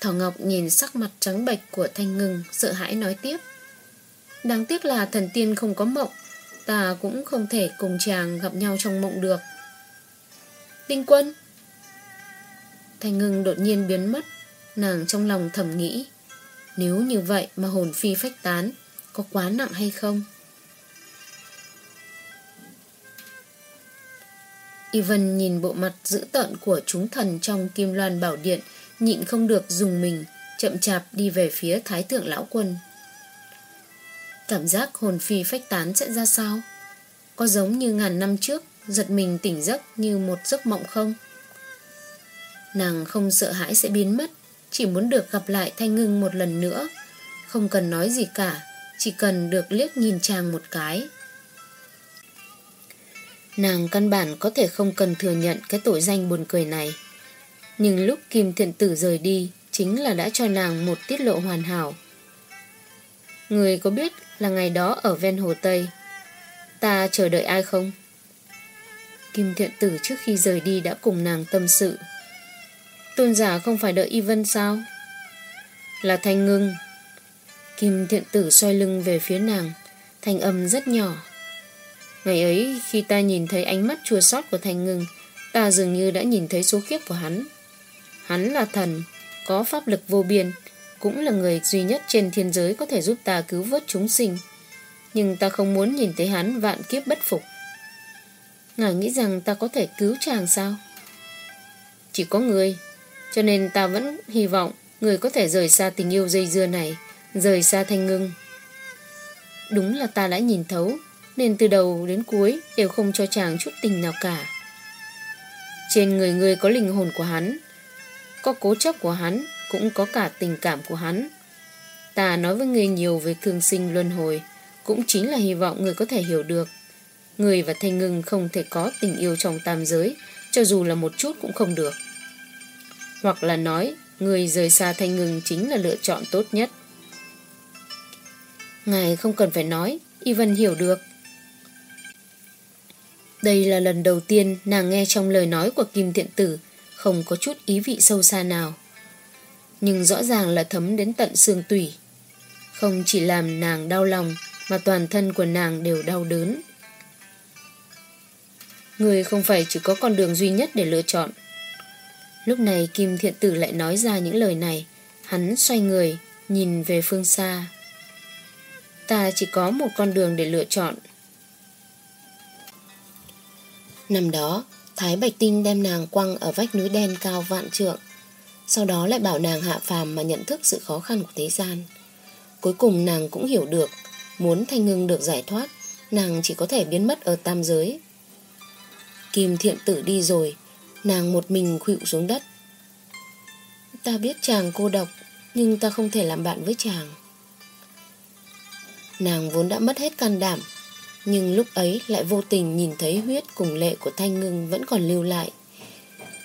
Thảo Ngọc nhìn sắc mặt trắng bệch của Thanh Ngừng, sợ hãi nói tiếp. Đáng tiếc là thần tiên không có mộng, ta cũng không thể cùng chàng gặp nhau trong mộng được. Tinh quân Thanh Ngừng đột nhiên biến mất, Nàng trong lòng thầm nghĩ Nếu như vậy mà hồn phi phách tán Có quá nặng hay không Ivan nhìn bộ mặt dữ tợn của chúng thần trong kim loan bảo điện, Nhịn không được dùng mình, Chậm chạp đi về phía thái thượng lão quân. Cảm giác hồn phi phách tán sẽ ra sao? Có giống như ngàn năm trước, Giật mình tỉnh giấc như một giấc mộng không? Nàng không sợ hãi sẽ biến mất, chỉ muốn được gặp lại Thanh Ngưng một lần nữa. Không cần nói gì cả, Chỉ cần được liếc nhìn chàng một cái. Nàng căn bản có thể không cần thừa nhận Cái tội danh buồn cười này Nhưng lúc Kim Thiện Tử rời đi Chính là đã cho nàng một tiết lộ hoàn hảo Người có biết là ngày đó ở ven hồ Tây Ta chờ đợi ai không? Kim Thiện Tử trước khi rời đi đã cùng nàng tâm sự Tôn giả không phải đợi Y Vân sao? Là Thanh Ngưng. Kim thiện tử xoay lưng về phía nàng, thanh âm rất nhỏ. Ngày ấy, khi ta nhìn thấy ánh mắt chua xót của Thanh Ngưng, ta dường như đã nhìn thấy số kiếp của hắn. Hắn là thần, có pháp lực vô biên, cũng là người duy nhất trên thiên giới có thể giúp ta cứu vớt chúng sinh. Nhưng ta không muốn nhìn thấy hắn vạn kiếp bất phục. Ngài nghĩ rằng ta có thể cứu chàng sao? Chỉ có người cho nên ta vẫn hy vọng người có thể rời xa tình yêu dây dưa này, rời xa thanh ngưng. Đúng là ta đã nhìn thấu, nên từ đầu đến cuối đều không cho chàng chút tình nào cả. Trên người người có linh hồn của hắn, có cố chấp của hắn, cũng có cả tình cảm của hắn. Ta nói với người nhiều về thương sinh luân hồi, cũng chính là hy vọng người có thể hiểu được. Người và thanh ngưng không thể có tình yêu trong tam giới, cho dù là một chút cũng không được. Hoặc là nói Người rời xa thanh Ngưng chính là lựa chọn tốt nhất Ngài không cần phải nói Ivan hiểu được đây là lần đầu tiên nàng nghe trong lời nói của Kim Thiện Tử không có chút ý vị sâu xa nào. Nhưng rõ ràng là thấm đến tận xương tủy. Không chỉ làm nàng đau lòng mà toàn thân của nàng đều đau đớn. Người không phải chỉ có con đường duy nhất để lựa chọn. Lúc này Kim Thiện Tử lại nói ra những lời này. Hắn xoay người, nhìn về phương xa. Ta chỉ có một con đường để lựa chọn. Năm đó, Thái Bạch Tinh đem nàng quăng ở vách núi đen cao vạn trượng. Sau đó lại bảo nàng hạ phàm mà nhận thức sự khó khăn của thế gian. Cuối cùng nàng cũng hiểu được, muốn thanh ngưng được giải thoát, nàng chỉ có thể biến mất ở tam giới. Kim thiện tử đi rồi, nàng một mình khuỵu xuống đất. Ta biết chàng cô độc, nhưng ta không thể làm bạn với chàng. Nàng vốn đã mất hết can đảm, nhưng lúc ấy lại vô tình nhìn thấy huyết cùng lệ của Thanh Ngưng vẫn còn lưu lại.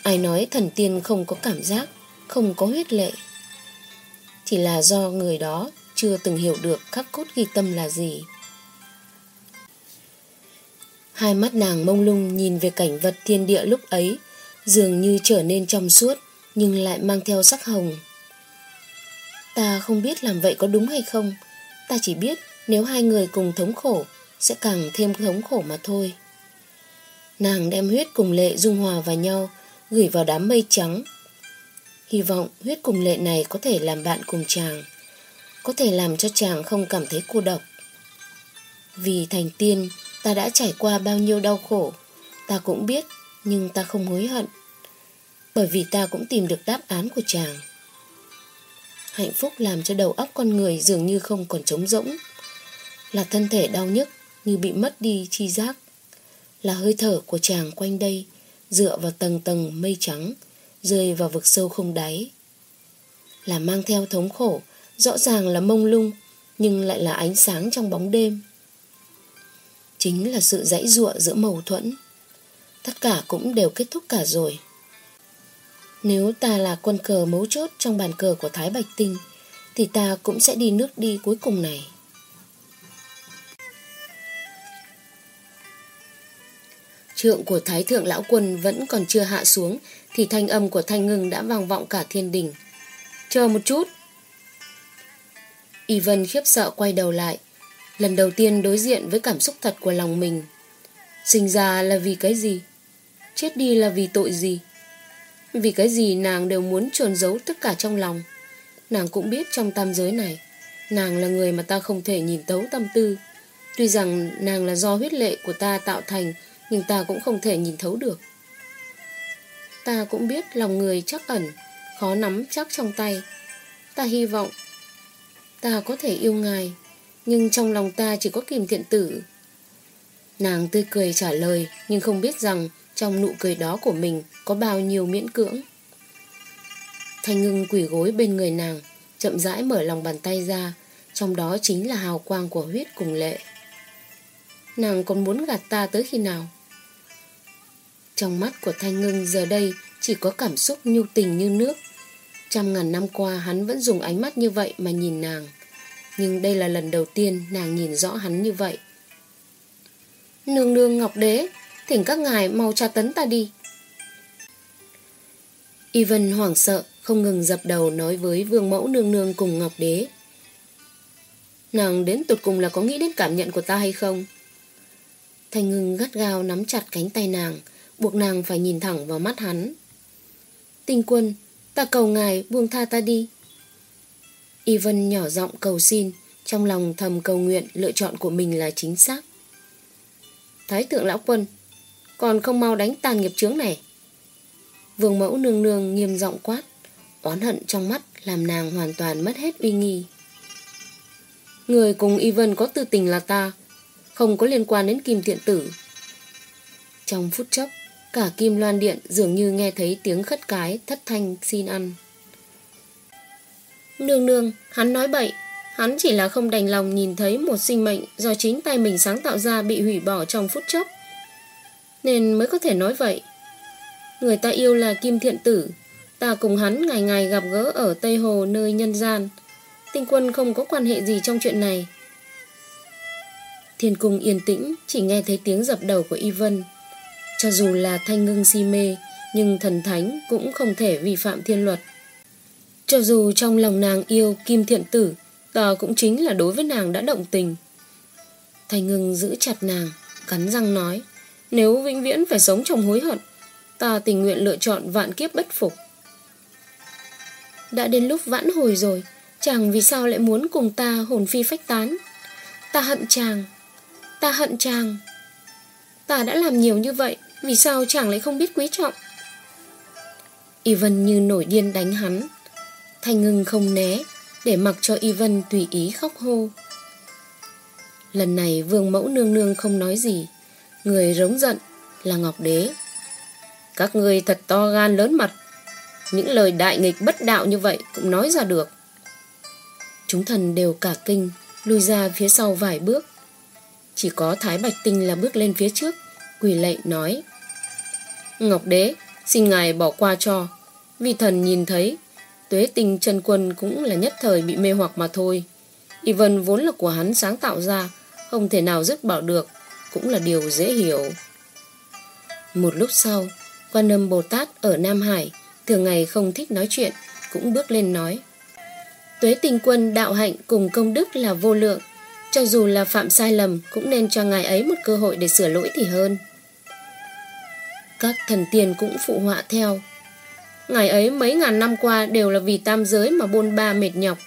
Ai nói thần tiên không có cảm giác, không có huyết lệ. Chỉ là do người đó chưa từng hiểu được khắc cốt ghi tâm là gì. Hai mắt nàng mông lung nhìn về cảnh vật thiên địa lúc ấy, dường như trở nên trong suốt, nhưng lại mang theo sắc hồng. Ta không biết làm vậy có đúng hay không, ta chỉ biết nếu hai người cùng thống khổ, sẽ càng thêm thống khổ mà thôi. Nàng đem huyết cùng lệ dung hòa vào nhau, gửi vào đám mây trắng. Hy vọng huyết cùng lệ này có thể làm bạn cùng chàng, có thể làm cho chàng không cảm thấy cô độc. Vì thành tiên, ta đã trải qua bao nhiêu đau khổ, ta cũng biết, nhưng ta không hối hận. Bởi vì ta cũng tìm được đáp án của chàng. Hạnh phúc làm cho đầu óc con người dường như không còn trống rỗng. Là thân thể đau nhức như bị mất đi chi giác. Là hơi thở của chàng quanh đây, dựa vào tầng tầng mây trắng, rơi vào vực sâu không đáy. Là mang theo thống khổ, rõ ràng là mông lung, nhưng lại là ánh sáng trong bóng đêm. Chính là sự dãy giụa giữa mâu thuẫn. Tất cả cũng đều kết thúc cả rồi. Nếu ta là quân cờ mấu chốt trong bàn cờ của Thái Bạch Tinh, thì ta cũng sẽ đi nước đi cuối cùng này. Trượng của Thái Thượng Lão Quân vẫn còn chưa hạ xuống thì thanh âm của Thanh Ngưng đã vang vọng cả thiên đình. Chờ một chút. Y Vân khiếp sợ quay đầu lại. Lần đầu tiên đối diện với cảm xúc thật của lòng mình. Sinh ra là vì cái gì? Chết đi là vì tội gì? Vì cái gì nàng đều muốn trồn giấu tất cả trong lòng. Nàng cũng biết trong tam giới này, nàng là người mà ta không thể nhìn tấu tâm tư. Tuy rằng nàng là do huyết lệ của ta tạo thành nhưng ta cũng không thể nhìn thấu được. Ta cũng biết lòng người chắc ẩn, khó nắm chắc trong tay. Ta hy vọng ta có thể yêu ngài, nhưng trong lòng ta chỉ có kìm thiện tử. Nàng tươi cười trả lời, nhưng không biết rằng trong nụ cười đó của mình có bao nhiêu miễn cưỡng. Thanh ngưng quỷ gối bên người nàng, chậm rãi mở lòng bàn tay ra, trong đó chính là hào quang của huyết cùng lệ. Nàng còn muốn gạt ta tới khi nào? Trong mắt của Thanh Ngưng giờ đây chỉ có cảm xúc nhu tình như nước. Trăm ngàn năm qua hắn vẫn dùng ánh mắt như vậy mà nhìn nàng. Nhưng đây là lần đầu tiên nàng nhìn rõ hắn như vậy. Nương nương Ngọc Đế, thỉnh các ngài mau tra tấn ta đi. Ivan hoảng sợ, không ngừng dập đầu nói với vương mẫu nương nương cùng Ngọc Đế. Nàng đến tụt cùng là có nghĩ đến cảm nhận của ta hay không? Thành ngưng gắt gao nắm chặt cánh tay nàng, buộc nàng phải nhìn thẳng vào mắt hắn. Tinh quân, ta cầu ngài buông tha ta đi. Ivan nhỏ giọng cầu xin, trong lòng thầm cầu nguyện lựa chọn của mình là chính xác. Thái thượng lão quân, còn không mau đánh tàn nghiệp chướng này. Vương mẫu nương nương nghiêm giọng quát, oán hận trong mắt làm nàng hoàn toàn mất hết uy nghi. Người cùng Ivan có tư tình là ta, không có liên quan đến kim thiện tử. Trong phút chốc, Cả kim loan điện dường như nghe thấy tiếng khất cái thất thanh xin ăn. Nương nương, hắn nói bậy. Hắn chỉ là không đành lòng nhìn thấy một sinh mệnh do chính tay mình sáng tạo ra bị hủy bỏ trong phút chốc. Nên mới có thể nói vậy. Người ta yêu là Kim Thiện Tử. Ta cùng hắn ngày ngày gặp gỡ ở Tây Hồ nơi nhân gian. Tinh quân không có quan hệ gì trong chuyện này. Thiên cung yên tĩnh, chỉ nghe thấy tiếng dập đầu của Y Vân Cho dù là thanh ngưng si mê, nhưng thần thánh cũng không thể vi phạm thiên luật. Cho dù trong lòng nàng yêu kim thiện tử, ta cũng chính là đối với nàng đã động tình. Thanh ngưng giữ chặt nàng, cắn răng nói, nếu vĩnh viễn phải sống trong hối hận, ta tình nguyện lựa chọn vạn kiếp bất phục. Đã đến lúc vãn hồi rồi, chàng vì sao lại muốn cùng ta hồn phi phách tán? Ta hận chàng, ta hận chàng. Ta đã làm nhiều như vậy, vì sao chàng lại không biết quý trọng? Ivan như nổi điên đánh hắn. Thanh ngưng không né, để mặc cho Ivan tùy ý khóc hô. Lần này vương mẫu nương nương không nói gì. Người rống giận là Ngọc Đế. Các người thật to gan lớn mặt. Những lời đại nghịch bất đạo như vậy cũng nói ra được. Chúng thần đều cả kinh, lùi ra phía sau vài bước. Chỉ có Thái Bạch Tinh là bước lên phía trước, quỳ lệ nói. Ngọc Đế, xin ngài bỏ qua cho. Vì thần nhìn thấy, tuế tinh chân quân cũng là nhất thời bị mê hoặc mà thôi. Y vân vốn là của hắn sáng tạo ra, không thể nào dứt bỏ được, cũng là điều dễ hiểu. Một lúc sau, quan âm Bồ Tát ở Nam Hải, thường ngày không thích nói chuyện, cũng bước lên nói. Tuế tinh quân đạo hạnh cùng công đức là vô lượng, cho dù là phạm sai lầm cũng nên cho ngài ấy một cơ hội để sửa lỗi thì hơn. Các thần tiên cũng phụ họa theo. Ngài ấy mấy ngàn năm qua đều là vì tam giới mà bôn ba mệt nhọc,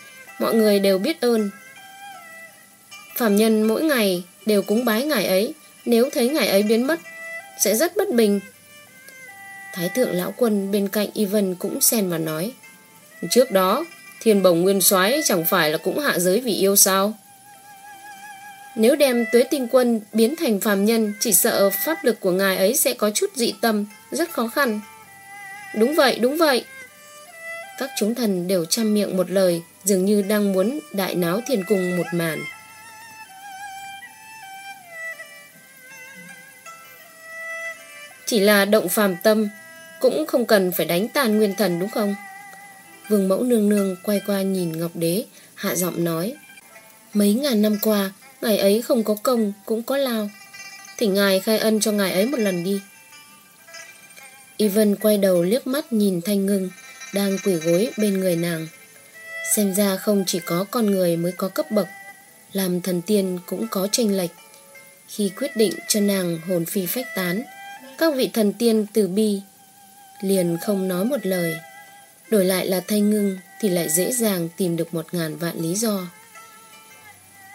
mọi người đều biết ơn. Phạm nhân mỗi ngày đều cúng bái ngài ấy, nếu thấy ngài ấy biến mất, sẽ rất bất bình. Thái thượng lão quân bên cạnh Ivan cũng xen vào nói. Trước đó, thiên bồng nguyên soái chẳng phải là cũng hạ giới vì yêu sao? Nếu đem tuế tinh quân biến thành phàm nhân, chỉ sợ pháp lực của ngài ấy sẽ có chút dị tâm, rất khó khăn. Đúng vậy, đúng vậy. Các chúng thần đều chăm miệng một lời, dường như đang muốn đại náo thiên cung một màn. Chỉ là động phàm tâm, cũng không cần phải đánh tàn nguyên thần đúng không? Vương mẫu nương nương quay qua nhìn Ngọc Đế, hạ giọng nói. Mấy ngàn năm qua, Ngài ấy không có công, cũng có lao. Thì ngài khai ân cho ngài ấy một lần đi. Ivan quay đầu liếc mắt nhìn Thanh Ngưng Đang quỷ gối bên người nàng. Xem ra không chỉ có con người mới có cấp bậc, Làm thần tiên cũng có tranh lệch. Khi quyết định cho nàng hồn phi phách tán, Các vị thần tiên từ bi Liền không nói một lời. Đổi lại là Thanh Ngưng Thì lại dễ dàng tìm được một ngàn vạn lý do.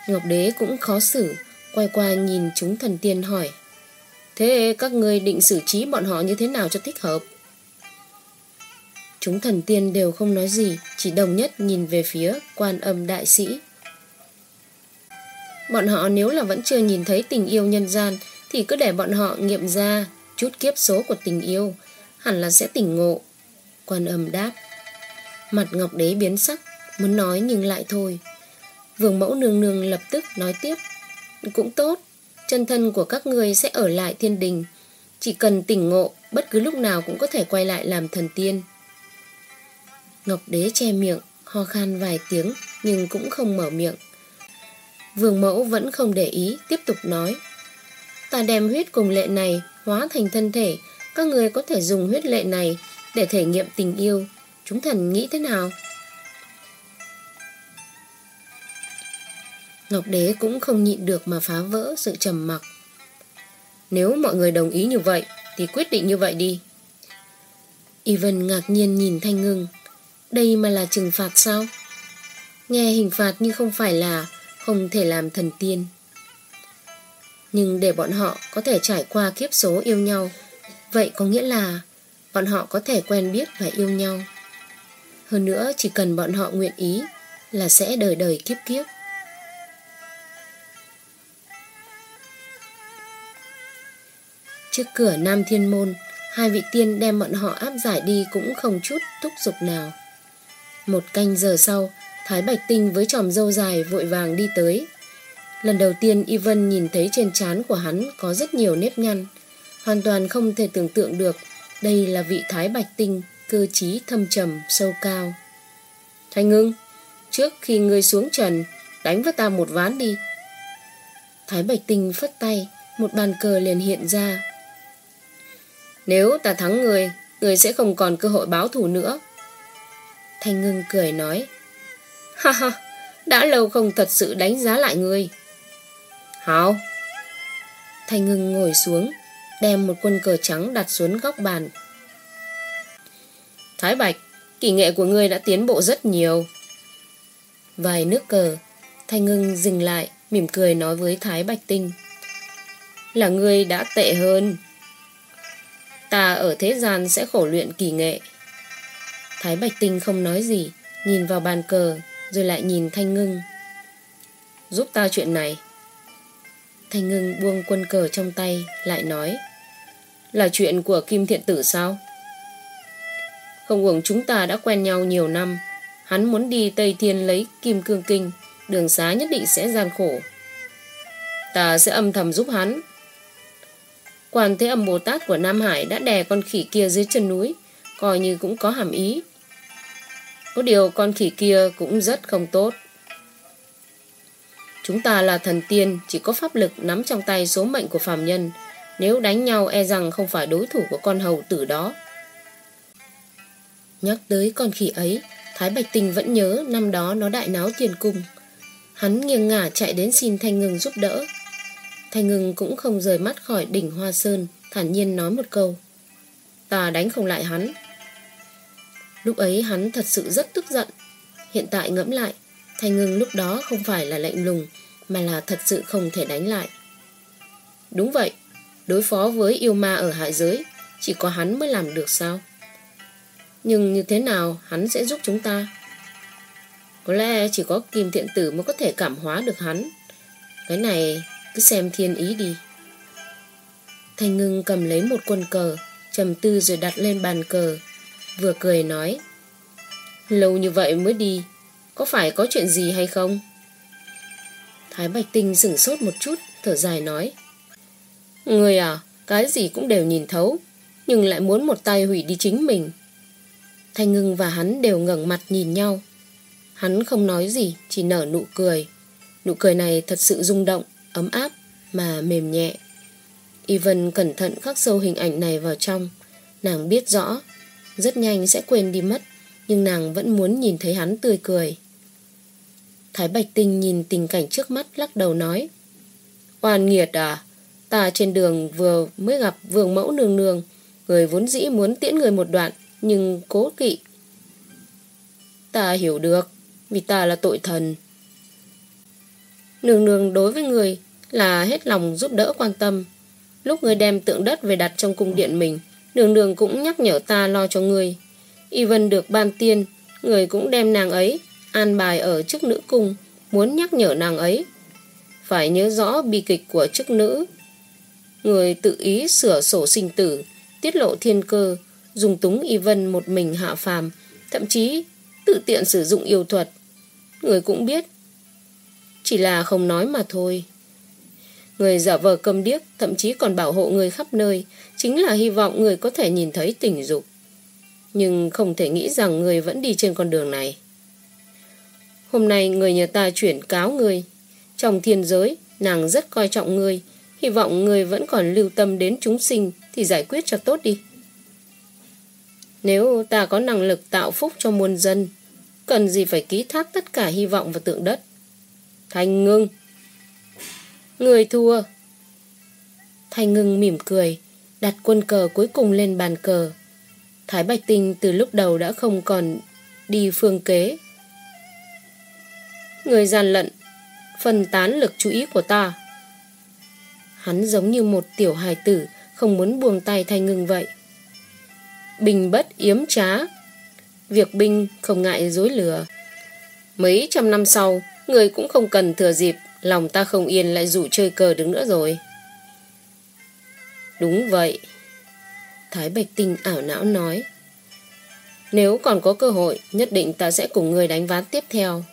Ngọc Đế cũng khó xử, quay qua nhìn chúng thần tiên hỏi. Thế các người định xử trí bọn họ như thế nào cho thích hợp? Chúng thần tiên đều không nói gì, chỉ đồng nhất nhìn về phía quan âm đại sĩ. Bọn họ nếu là vẫn chưa nhìn thấy tình yêu nhân gian thì cứ để bọn họ nghiệm ra chút kiếp số của tình yêu, hẳn là sẽ tỉnh ngộ. Quan âm đáp. Mặt Ngọc Đế biến sắc, muốn nói nhưng lại thôi. Vương mẫu nương nương lập tức nói tiếp, Cũng tốt, Chân thân của các người sẽ ở lại thiên đình. Chỉ cần tỉnh ngộ, Bất cứ lúc nào cũng có thể quay lại làm thần tiên. Ngọc đế che miệng, Ho khan vài tiếng, Nhưng cũng không mở miệng. Vương mẫu vẫn không để ý, Tiếp tục nói, Ta đem huyết cùng lệ này Hóa thành thân thể, Các người có thể dùng huyết lệ này Để thể nghiệm tình yêu. Chúng thần nghĩ thế nào? Ngọc Đế cũng không nhịn được mà phá vỡ sự trầm mặc. Nếu mọi người đồng ý như vậy, thì quyết định như vậy đi. Ivan ngạc nhiên nhìn Thanh Ngưng. Đây mà là trừng phạt sao? Nghe hình phạt như không phải là không thể làm thần tiên. Nhưng để bọn họ có thể trải qua kiếp số yêu nhau, vậy có nghĩa là bọn họ có thể quen biết và yêu nhau. Hơn nữa chỉ cần bọn họ nguyện ý là sẽ đời đời kiếp kiếp. Trước cửa Nam Thiên Môn, hai vị tiên đem bọn họ áp giải đi cũng không chút thúc giục nào. Một canh giờ sau, Thái Bạch Tinh với tròm dâu dài vội vàng đi tới. Lần đầu tiên Y Vân nhìn thấy trên trán của hắn có rất nhiều nếp nhăn. Hoàn toàn không thể tưởng tượng được đây là vị Thái Bạch Tinh cơ trí thâm trầm sâu cao. Thanh ngưng, trước khi ngươi xuống trần, đánh với ta một ván đi. Thái Bạch Tinh phất tay, một bàn cờ liền hiện ra nếu ta thắng người, người sẽ không còn cơ hội báo thù nữa. Thanh ngưng cười nói. Ha ha, đã lâu không thật sự đánh giá lại người. Hảo. Thanh ngưng ngồi xuống, đem một quân cờ trắng đặt xuống góc bàn. Thái Bạch, kỳ nghệ của ngươi đã tiến bộ rất nhiều. Vài nước cờ, Thanh ngưng dừng lại, mỉm cười nói với Thái Bạch Tinh. Là ngươi đã tệ hơn. Ta ở thế gian sẽ khổ luyện kỳ nghệ. Thái Bạch Tinh không nói gì, nhìn vào bàn cờ, rồi lại nhìn Thanh ngưng. Giúp ta chuyện này. Thanh ngưng buông quân cờ trong tay, lại nói. Là chuyện của Kim Thiện Tử sao? Không uổng chúng ta đã quen nhau nhiều năm. Hắn muốn đi Tây Thiên lấy Kim Cương Kinh, đường xá nhất định sẽ gian khổ. Ta sẽ âm thầm giúp hắn. Quan Thế Âm Bồ Tát của Nam Hải đã đè con khỉ kia dưới chân núi, coi như cũng có hàm ý. Có điều con khỉ kia cũng rất không tốt. Chúng ta là thần tiên, chỉ có pháp lực nắm trong tay số mệnh của phàm nhân. Nếu đánh nhau e rằng không phải đối thủ của con hầu tử đó. Nhắc tới con khỉ ấy, Thái Bạch Tình vẫn nhớ năm đó nó đại náo tiền cung. Hắn nghiêng ngả chạy đến xin Thanh Ngừng giúp đỡ. Thanh Ngừng cũng không rời mắt khỏi đỉnh Hoa Sơn, thản nhiên nói một câu. Ta đánh không lại hắn. Lúc ấy hắn thật sự rất tức giận. Hiện tại ngẫm lại, Thanh Ngừng lúc đó không phải là lạnh lùng, mà là thật sự không thể đánh lại. Đúng vậy, đối phó với yêu ma ở hải giới, chỉ có hắn mới làm được sao? Nhưng như thế nào hắn sẽ giúp chúng ta? Có lẽ chỉ có Kim Thiện Tử mới có thể cảm hóa được hắn. Cái này cứ xem thiên ý đi. Thanh ngưng cầm lấy một quân cờ, trầm tư rồi đặt lên bàn cờ. Vừa cười nói. Lâu như vậy mới đi, có phải có chuyện gì hay không? Thái Bạch Tinh sửng sốt một chút, thở dài nói. Người à, cái gì cũng đều nhìn thấu, nhưng lại muốn một tay hủy đi chính mình. Thanh ngưng và hắn đều ngẩng mặt nhìn nhau. Hắn không nói gì, chỉ nở nụ cười. Nụ cười này thật sự rung động, ấm áp mà mềm nhẹ. Ivan cẩn thận khắc sâu hình ảnh này vào trong. Nàng biết rõ, rất nhanh sẽ quên đi mất, nhưng nàng vẫn muốn nhìn thấy hắn tươi cười. Thái Bạch Tinh nhìn tình cảnh trước mắt lắc đầu nói. Oan nghiệt à, ta trên đường vừa mới gặp vương mẫu nương nương, người vốn dĩ muốn tiễn người một đoạn, nhưng cố kỵ. Ta hiểu được, vì ta là tội thần. Nương nương đối với người là hết lòng giúp đỡ quan tâm. Lúc người đem tượng đất về đặt trong cung điện mình, nương nương cũng nhắc nhở ta lo cho người. Y Vân được ban tiên, người cũng đem nàng ấy, an bài ở chức nữ cung, muốn nhắc nhở nàng ấy. Phải nhớ rõ bi kịch của chức nữ. Người tự ý sửa sổ sinh tử, tiết lộ thiên cơ, dùng túng Y Vân một mình hạ phàm, thậm chí tự tiện sử dụng yêu thuật. Người cũng biết, chỉ là không nói mà thôi. Người giả vờ cầm điếc, thậm chí còn bảo hộ người khắp nơi, chính là hy vọng người có thể nhìn thấy tình dục. Nhưng không thể nghĩ rằng người vẫn đi trên con đường này. Hôm nay người nhà ta chuyển cáo người. Trong thiên giới, nàng rất coi trọng người. Hy vọng người vẫn còn lưu tâm đến chúng sinh thì giải quyết cho tốt đi. Nếu ta có năng lực tạo phúc cho muôn dân, cần gì phải ký thác tất cả hy vọng vào tượng đất. Thành ngưng. Người thua. Thành ngưng mỉm cười, đặt quân cờ cuối cùng lên bàn cờ. Thái Bạch Tinh từ lúc đầu đã không còn đi phương kế. Người gian lận, phân tán lực chú ý của ta. Hắn giống như một tiểu hài tử, không muốn buông tay Thanh ngưng vậy. Bình bất yếm trá. Việc binh không ngại dối lừa. Mấy trăm năm sau, người cũng không cần thừa dịp, lòng ta không yên lại rủ chơi cờ đứng nữa rồi. Đúng vậy. Thái Bạch Tinh ảo não nói. Nếu còn có cơ hội, nhất định ta sẽ cùng người đánh ván tiếp theo.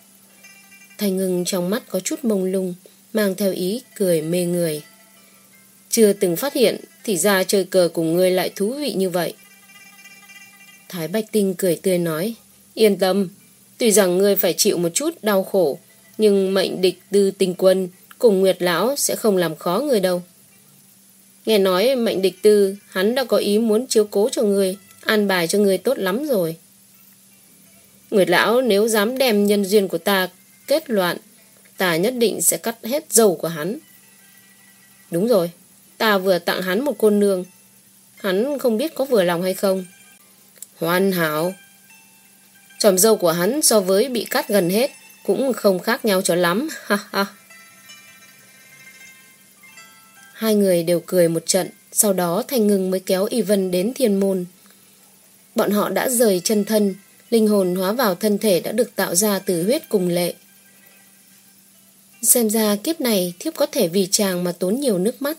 Thanh ngưng trong mắt có chút mông lung, mang theo ý cười mê người. Chưa từng phát hiện, thì ra chơi cờ cùng người lại thú vị như vậy. Thái Bạch Tinh cười tươi nói, yên tâm, tuy rằng ngươi phải chịu một chút đau khổ, nhưng mệnh địch tư tình quân cùng Nguyệt Lão sẽ không làm khó người đâu. Nghe nói mệnh địch tư, Hắn đã có ý muốn chiếu cố cho người, An bài cho người tốt lắm rồi. Nguyệt lão nếu dám đem nhân duyên của ta kết loạn, Ta nhất định sẽ cắt hết dầu của hắn. Đúng rồi, Ta vừa tặng hắn một cô nương. Hắn không biết có vừa lòng hay không. Hoàn hảo. Chòm dâu của hắn so với bị cắt gần hết. Cũng không khác nhau cho lắm. Ha ha. Hai người đều cười một trận, Sau đó Thanh Ngừng mới kéo Y Vân đến thiên môn. Bọn họ đã rời chân thân, Linh hồn hóa vào thân thể đã được tạo ra từ huyết cùng lệ. Xem ra kiếp này thiếp có thể vì chàng mà tốn nhiều nước mắt.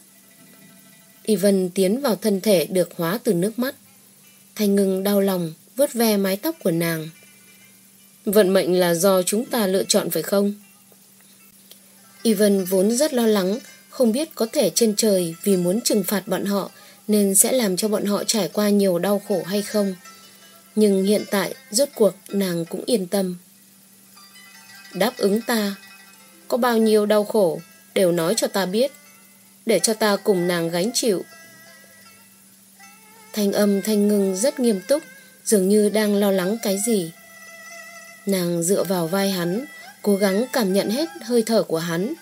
Y Vân tiến vào thân thể được hóa từ nước mắt. Thanh ngừng đau lòng, vuốt ve mái tóc của nàng. Vận mệnh là do chúng ta lựa chọn phải không? Ivan vốn rất lo lắng Không biết có thể trên trời vì muốn trừng phạt bọn họ Nên sẽ làm cho bọn họ trải qua nhiều đau khổ hay không Nhưng hiện tại rốt cuộc nàng cũng yên tâm Đáp ứng ta Có bao nhiêu đau khổ Đều nói cho ta biết để cho ta cùng nàng gánh chịu. Thanh âm thanh ngưng rất nghiêm túc, dường như đang lo lắng cái gì. Nàng dựa vào vai hắn, cố gắng cảm nhận hết hơi thở của hắn,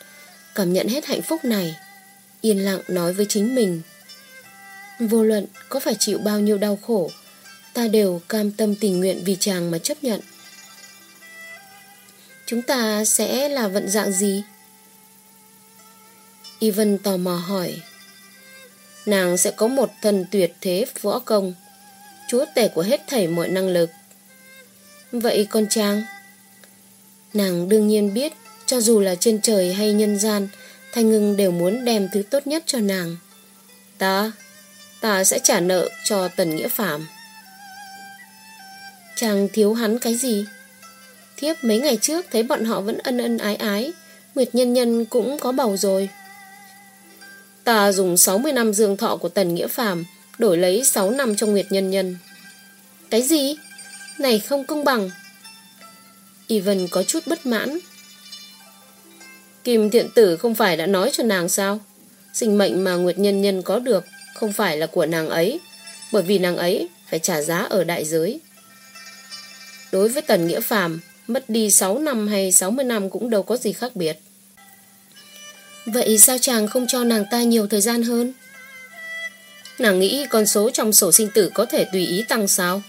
cảm nhận hết hạnh phúc này, yên lặng nói với chính mình. Vô luận có phải chịu bao nhiêu đau khổ, ta đều cam tâm tình nguyện vì chàng mà chấp nhận. Chúng ta sẽ là vận dạng gì? Y Vân tò mò hỏi. Nàng sẽ có một thần tuyệt thế võ công, chúa tể của hết thảy mọi năng lực. Vậy con Trang? Nàng đương nhiên biết, cho dù là trên trời hay nhân gian, Thanh Ngưng đều muốn đem thứ tốt nhất cho nàng. Ta, ta sẽ trả nợ cho Tần Nghĩa Phạm. Chàng thiếu hắn cái gì? Thiếp mấy ngày trước thấy bọn họ vẫn ân ân ái ái, Nguyệt Nhân Nhân cũng có bầu rồi. Ta dùng 60 năm dương thọ của Tần Nghĩa Phàm đổi lấy 6 năm cho Nguyệt Nhân Nhân. Cái gì? Này không công bằng. Ivan có chút bất mãn. Kim thiện tử không phải đã nói cho nàng sao? Sinh mệnh mà Nguyệt Nhân Nhân có được không phải là của nàng ấy, bởi vì nàng ấy phải trả giá ở đại giới. Đối với Tần Nghĩa Phàm, mất đi 6 năm hay 60 năm cũng đâu có gì khác biệt. Vậy sao chàng không cho nàng ta nhiều thời gian hơn? Nàng nghĩ con số trong sổ sinh tử có thể tùy ý tăng sao?